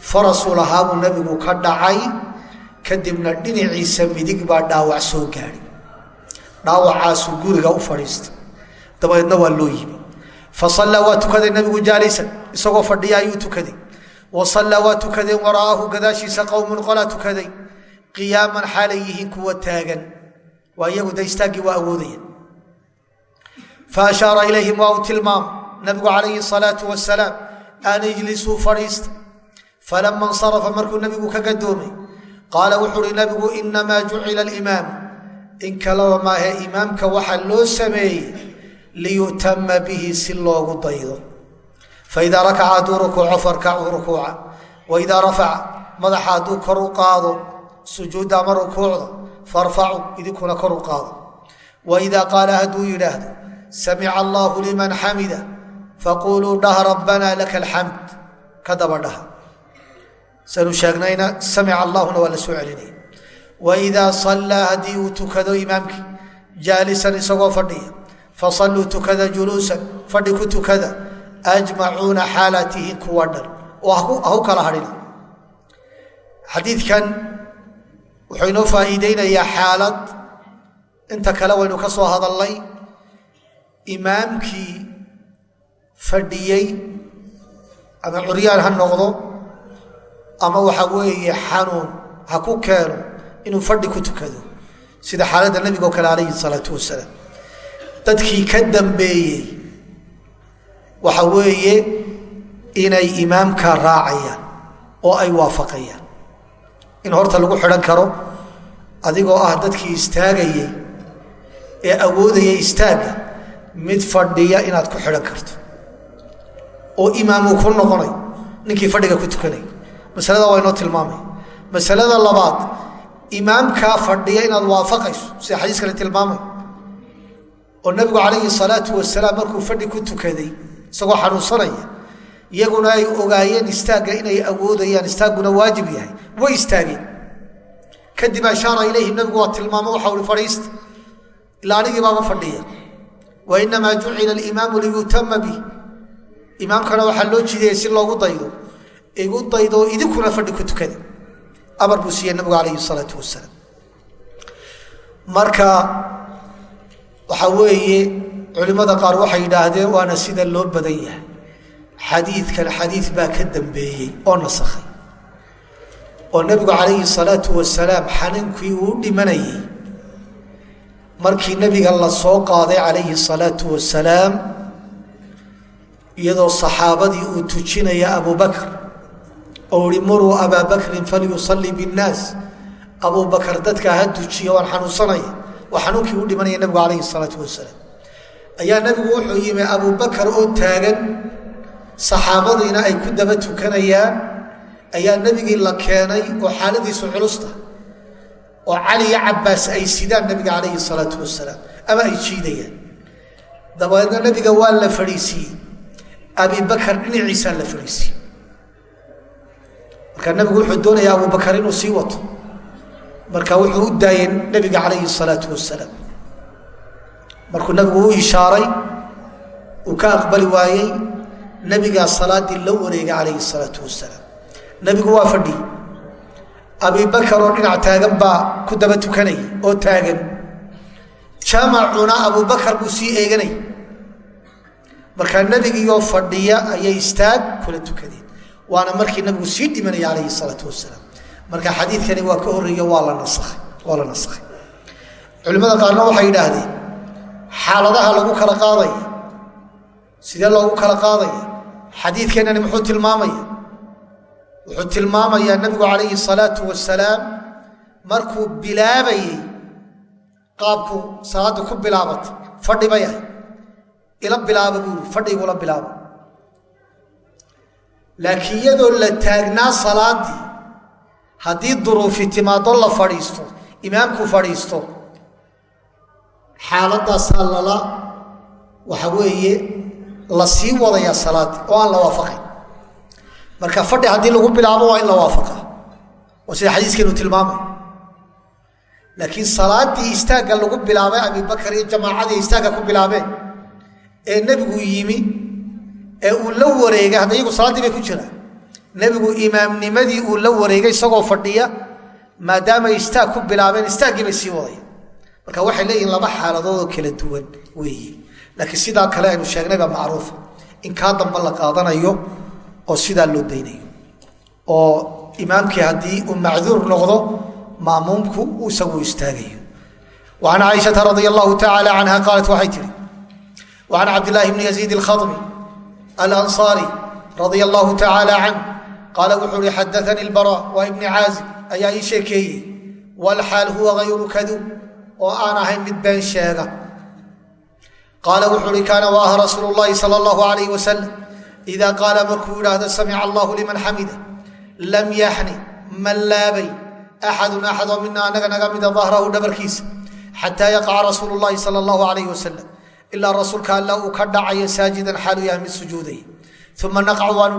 A: farasuu lahaa buu nabigu ka dhacay kadibna dhinaciisa midig baa dhaawac soo gaadhay dhaawacaasuu guriga u fadhiistay dabadeedna waa loo yimi fasallaa waa tukaday nabigu jaalisan isagoo fadhiya ayuu tukaday wa sallaa waa tukadeen waraa'ahu gadaashiisa qowmun qolaa tukaday qiyaaman xaalay yihiin kuwa taagan. Waa iyagu de istaaggii waa awoodaya. Fa ashaara ilayhim waa uu tilmaama nabigu calayhi salaau wasalaam an ijlisuu fadhiista. Falama insarafa markuu nabigu ka gadoomay qaala wuxuu uhi nabigu inamaa jucila alimaam. In kalaba imaamka waxaa loo sameeyey liyu'tama bihi si loogu daydo. Faidaa rakaca hadduu rukuuco farkacuu rukuuca. Waidaa rafaca madaxa hadduu kor u qaado sujuudda ama rukuucda farfacu idinkuna kor u qaado. Waidaa qaala hadduu yidhaahdo samica allaahu liman xamida faquluu dhaha rabbanaa laka alxamd. Ka daba dhaha. Sanu sheegnayna samica allahuna waa la soo celinaya waidaa sallaa haddii uu tukado imaamkii jaalisan isagoo fadhiya fasalluu tukada juluusan fadhi ku tukada ajmacuuna xaalatihi kuwa dhan oo haku kala hadhina xadiidkan wuxuu inoo faa'iideynayaa xaalad inta kale waynu ka soo hadalnay imaamkii fadhiyey ama curyaan ha noqdo ama waxa weeye xanuun ha ku keeno inuu fadhi ku tukado sida xaaladda nebiga oo kale calayhi salaatu wasalaam dadkii ka dambeeyey. Waxa weeye inay imaamka raacayaan oo ay waafaqayaan. In horta lagu xidhan karo adigoo ah dadkii istaagayey ee awoodayay istaagga mid fadhiya inaad ku xidhan karto. Oo imaamuu ku noqonay ninkii fadhiga ku tukanay. Masalada waa inoo tilmaamay. Masalada labaad imaamkaa fadhiya inaad waafaqayso. Sida xadiiskale tilmaamay oo nabigu calayhi salaatu wasalaam markuu fadhi ku tukaday isagoo xanuunsanaya iyaguna ay ogaayeen istaagga inay awoodayaan istaagguna waajib yahay way istaageen. Kadib ashaara ilayhim nabigu waa tilmaamo waxau hi fadhiista ilaa anigii baaba fadhiya. Wa inamaa jucila alimaamu liyutama bih imaamkana waxaa loo jideeyey si loogu daydo. Igu daydo idinkuna fadhi ku tukada amar buu siiyey nabigu calayhi salaatu wasalaam. Marka waxaa weeye culimmada qaar waxay yidhaahdeen waana sida loo badan yahay. Xadiidkan xadiid baa ka dambeeyey oo nasakhay. Oo nebigu calayhi salaatu wasalaam xaninkii uu dhimanayey. Markii nebiga la soo qaaday calayhi salaatu wasalaam iyadoo saxaabadii uu tujinaya abubakr oo ihi muruu abaa bakrin falyusalli binnaas. Abubakar dadka ha tujiya waan xanuunsanaya waa xanuunkii u dhimanaya nebigu calayhi salaatu wasalaam. Ayaa nebigu wuxuu yimi abubakar oo taagan saxaabadiina ay ku daba tukanayaan. Ayaa nebigii la keenay oo xaaladiisu culusta oo cali iyo cabbaas ay sidaan nebiga calayhi salaatu wasalaam ama ay jiidayaan. Dabadeedna nebiga waa la fadhiisiiyey abibakar dhinaciisaa la fadhiisiiyey markaa nebigu wuxuu doonayaa abubakar inuu sii wato marka wuxuu u daayey nebiga calayhi salaatu wasalaam markuu nebigu u ishaaray uu ka aqbali waayey nebigaa salaadii la wareegay calayhi salaatu wasalaam nebigu waa fadhi. Abibakar oo dhinac taagan baa ku daba tukanaya oo taagan. Jamacuna abubakar buu sii eeganay. Markaa nebigiioo fadhiya ayay istaag kula tukadeen waana markii nabigu sii dhimanaya calayhi salaatu wasalaam marka xadiidkani waa ka horreeye waa la nasakhay culimmada qaarna waxay yidhaahdeen xaaladaha lagu kala qaadaya sidee loogu kala qaadaya xadiidkeenani muxuu tilmaamaya? Wuxuu tilmaamayaa nebigu calayhi salaatu wasalaam markuu bilaabayey qaabku salaadda ku bilaabatay fadhi ila bilaaba buuri fadhigula bilaaba. Laakiin iyadoo la taagnaa salaaddii haddii duruufi timaado la fadhiisto imaamku fadhiisto xaaladaasaa lala waxa weeye la sii wadayaa salaaddii oo aan la waafaqayn marka fadhi haddii lagu bilaabo waa in la waafaqa oo sida xadiiskeenu tilmaamay. Laakiin salaaddii istaagga lagu bilaabay abibakar iyo jamaacadii istaagga ku bilaabeen ee nebigu yimi ee uu la wareegay hadda iyagu salaaddii bay ku jiraan nebigu imaamnimadii uu la wareegay isagoo fadhiya maadaamay istaag ku bilaabeen istaaggii bay sii wadaya marka waxay leeyihiin laba xaaladoodoo kala duwan weeye laakiin sidaa kale aynu sheegnay baa macruufa in kaa damba la qaadanayo oo sidaa loo daynayo. Oo imaamkii haddii uu macduur noqdo maamuumku isagu istaagayo. An caaishaa radi allahu taala anha qaalat waxay tihi an cabdilaahi bni yaziid alkhadmi alanصaari radia allahu tacaala canh qaala wuxuu uhi xadaanii lbara waa ibni caazib ayaa ii sheekeeyey walxaal huwa hayru kaduub oo aan ahayn mid been sheega qaala wuxuu uhi kaana waaha rasuulu llahi sal allahu alayh wasalam idaa qaala markuu idhaahdo samica allahu liman xamida lam yaxni man laabay axadun axadoo mina anaga naga mida dahrahu dhabarkiisa xataa yaqaca rasuulu llahi sal allahu alayh wasalam ilaa rasuulka alla uu ka dhacayo saajidan xaalu yahay mid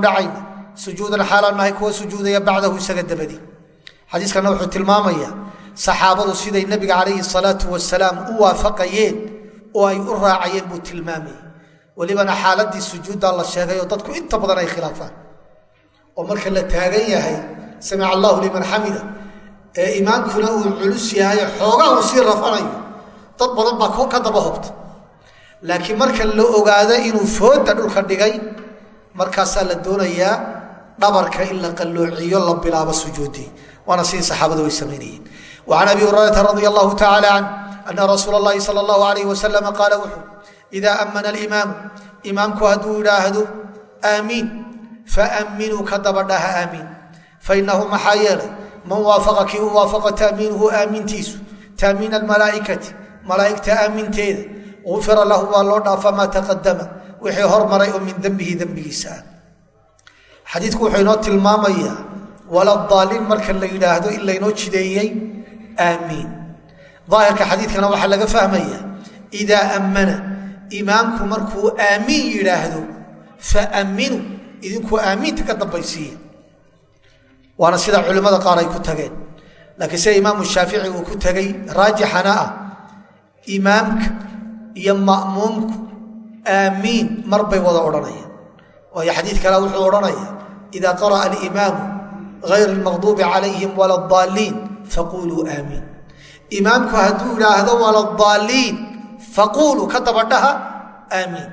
A: dhacayna sujuudan xaalaan nahay kuwa sujuudaya bacdahu isaga dabadi. Xadiiskana wuxuu tilmaamayaa saxaabadu siday nebiga calayhi salaatu wasalaam u waafaqayeen oo ay u raacayeen buu tilmaamayay welibana xaaladii sujuuddaa la sheegay oo dadku inta badan ay khilaafaan. Oo marka la taagan yahay samica allahu liman xamida ee imaankuna uu culus yahay xoogaa uu sii rafanayo dad badan baa ka daba hobta laakiin marka la ogaado inuu fooda dhulka dhigay markaasaa la doonayaa dhabarka in la qalloociyo la bilaabo sujuudii waana sidii saxaabadu way samaynayeen an abi hurayrata radi allahu tacaala can ana rasuula اllahi sal اllahu alayh wasalama qaala wuxuu idaa amana alimaamu imaamku hadduu idhaahdo aamiin faamminuu ka dabadhaha aamiin. Fainahu maxaa yeelay man waafaqa kii u waafaqa taamiinuhu aamintiisu taamiin almalaa'ikati malaa'igta aaminteeda ufira lahu waa loo dhaafa maa taqadama wixii hormaray oo min dembihi dembigiisa ah xadiidku wuxuu inoo tilmaamayaa waladaaliin marka la yidhaahdo in laynoo jideeyey. Aamiin daahirka xadiidkana waxaa laga fahmaya idaa ammana imaamku markuu aamiin yidhaahdo faaminu idinku aamiinta ka dambaysiiya. Waana sida culimmada qaar ay ku tageen. Laakiin sida imaamu shaafici uu ku tegey raajixana ah imaamka iyo ma'muumku aamiin mar bay wada odhanayaan. Waayo xadiid kale wuxuu odhanaya idaa qara'a alimaamu hayr almaqduubi calayhim wala daaliin faquluu aamiin imaamku hadduu idhaahdo waladaaliin faquuluu ka dabadhaha aamiin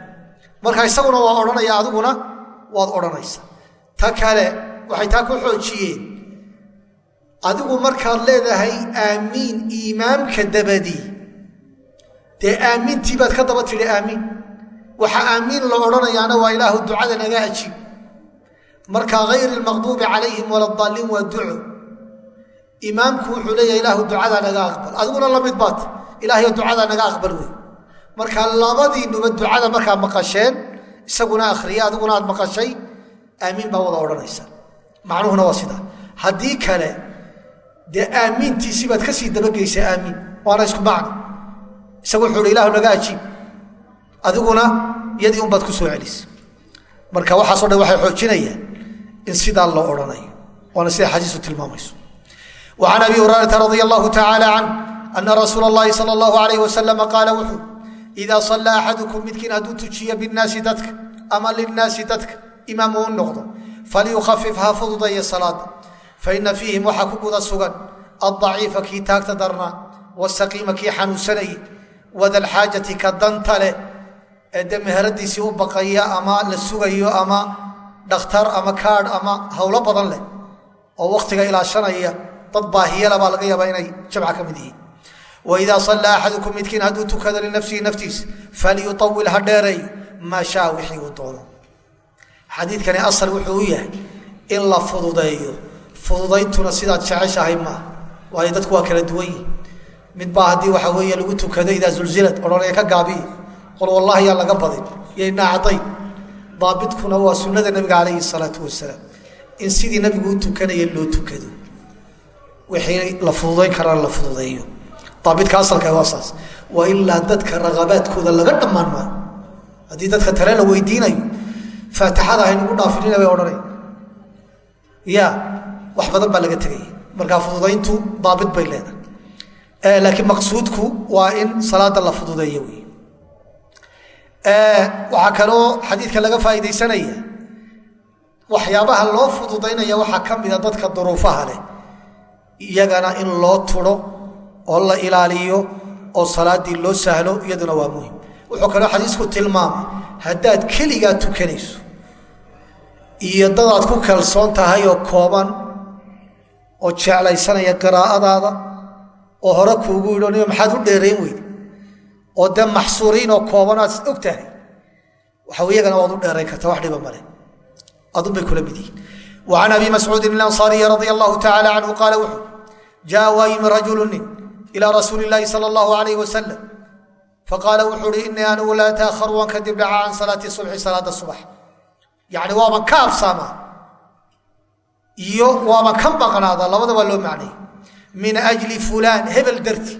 A: marka isaguna waa odhanaya adiguna waad odhanaysa ta kale waxay taa ku xoojiyeen adigu markaad leedahay aamiin imaamka dabadii dee aamiintii baad ka daba tidhi aamiin waxa aamiin la odhanayaana waa ilaahu ducada naga ajiib marka hayr ilmaqduubi calayhim waladaaliin waa duco. Imaamku wuxuu leeyahay ilaahu ducadaa naga aqbal. Adiguna la mid baat ilaahayo ducadaa naga aqbal wey marka labadiinuba ducada markaa maqasheen isaguna akhriya adiguna aad maqashay aamiin baa wada odhanaysa. Macnuhuna waa sidaa haddii kale dee aamiintiisii baad ka sii dabageysay aamiin. Waana isku macno. Isagu wuxuu hi ilahu naga ajiib. Adiguna yadii unbaad ku soo celisa marka waxaaso dhan waxay xoojinayaan in sidaa loo odhanayo waana sida xadiisu tilmaamayso. An abi huraraa radi allahu tacaala can ana rasuul اllahi sal اllahu alayh wasalama qaala wuxuu idaa sallaa axadukum midkiin hadduu tujiyo binaasi dadka ama linaasi dadka imaam uu noqdo falyukhafif ha fududeeya salaada faina fiihim waxaa ku guda sugan addaciifa kii taagta darnaa wasaqiima kii xanuunsanayay wadalxaajati ka danta leh ee de meheradiisii u baqaya ama la sugayo dhakhtar ama kaadh ama howlo badan leh oo waktiga ilaashanaya dad baahiyala baa laga yaabaa inay jamca ka mid yihiin. Waidaa sallaa axadukum midkiin hadduu tukado linafsihi naftiisa falyuawil ha dheereeyo maa shaa wixii uu doono. Xadiidkani asal wuxuu u yahay in la fududeeyo. Fududayntuna sidaad jeceshahay maaha waayo dadku waa kala duwan yihiin mid baa haddii waxa weeye lagu tukado idaa zulzilad odhanaya ka gaabiya qol wallahi yaa laga badin yay naacdayn daabidkuna waa sunnada nebiga calayhi salaatu wasalaam. In sidii nabigu u tukanaya loo tukado. Wixii la fududayn karaan la fududeeyo. Daabidka asalka waa saas. Waa ilaa dadka raqabaadkooda laga dhammaan maayo haddii dadka tale la weydiinayo faatixada haynugu dhaafinina bay odhanaya ya wax badan baa laga tegaya markaa fududayntu daabid bay leedahay. Laakiin maqsuudku waa in salaada la fududeeyo wey waxaa kaloo xadiidka laga faa'iidaysanaya waxyaabaha loo fududaynaya waxaa ka mida dadka duruufaha leh. Iyagana in loo turo oo la ilaaliyo oo salaadii loo sahlo iyaduna waa muhiim wuxuu kaloo xadiisku tilmaamay haddaad keligaa tukanayso iyo dadaad ku kalsoon tahay oo kooban oo jeclaysanaya qiraa'adaada oo hore kuugu yidho nima maxaad u dheerayn weyde oo dee maxsuuriin oo kooban aad og tahay. Waxa iyagana waad u dheerayn karta wax dhiba male adunbay kula mid yihiin. Wa can abi mascuudin alansaariyi radia allahu tacala canhu qaala wuxuu jaa waa yimi rajulu nin ilaa rasuuli illaahi sala allahu alayh wasalam faqaala wuxuu uhi inii anigu laa taakharu waan kadib dhaca can salaati subxi salaada subax. Yacni waaban ka absaamaa iyo waaban ka maqnaada labadaba loo macnay. Min ajli fulaan hebel darti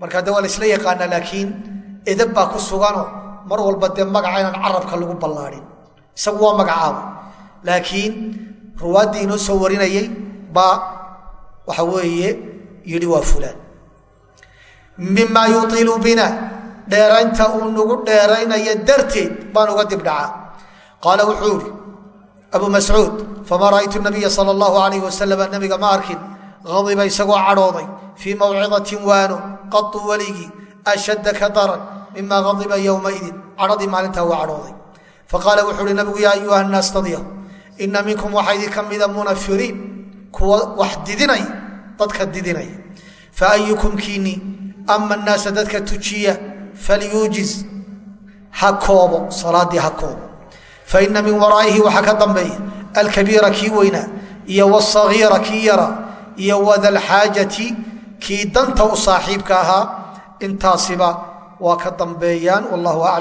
A: markaa de waa la isla yaqaanaa laakiin edab baa ku suganoo mar walba dee magaca inaan carabka lagu ballaadhin. Isagu waa magacaaba. Laakiin ruwaaddii inoo soo warinayay baa waxa weeye yidhi waa fulaan. Mima yuiilu bina dheeraynta uu nagu dheeraynaya darteed baan uga dibdhacaa qaala wuxuu ihi abu mascuud famaa ra'aytu nabiya sal allahu alayh wasalam nabiga ma arkin adiba isagoo cadhooday fii mawcidatin waano qatu weligii ashadda ka daran mima adiba yowmaidin cadhadii maalintaa waa cadhooday. Faqaala wuxuu uhi nabigu yaa ayuha naas tadyahu ina minkum waxaa idinka mida munafiriin. Kuwa wax didinaya dadka didinaya faayukum kiini ama naasa dadka tujiya falyuujiz ha koobo salaadii ha koobo. Faina min waraa'ihi waxaa ka dambeeya alkabiira kii weynaa iyo wsagiira kii yara iyo wadalxaajati kii danta u saaxiibka ahaa intaasiba waa ka dambeeyaan wallahu aclam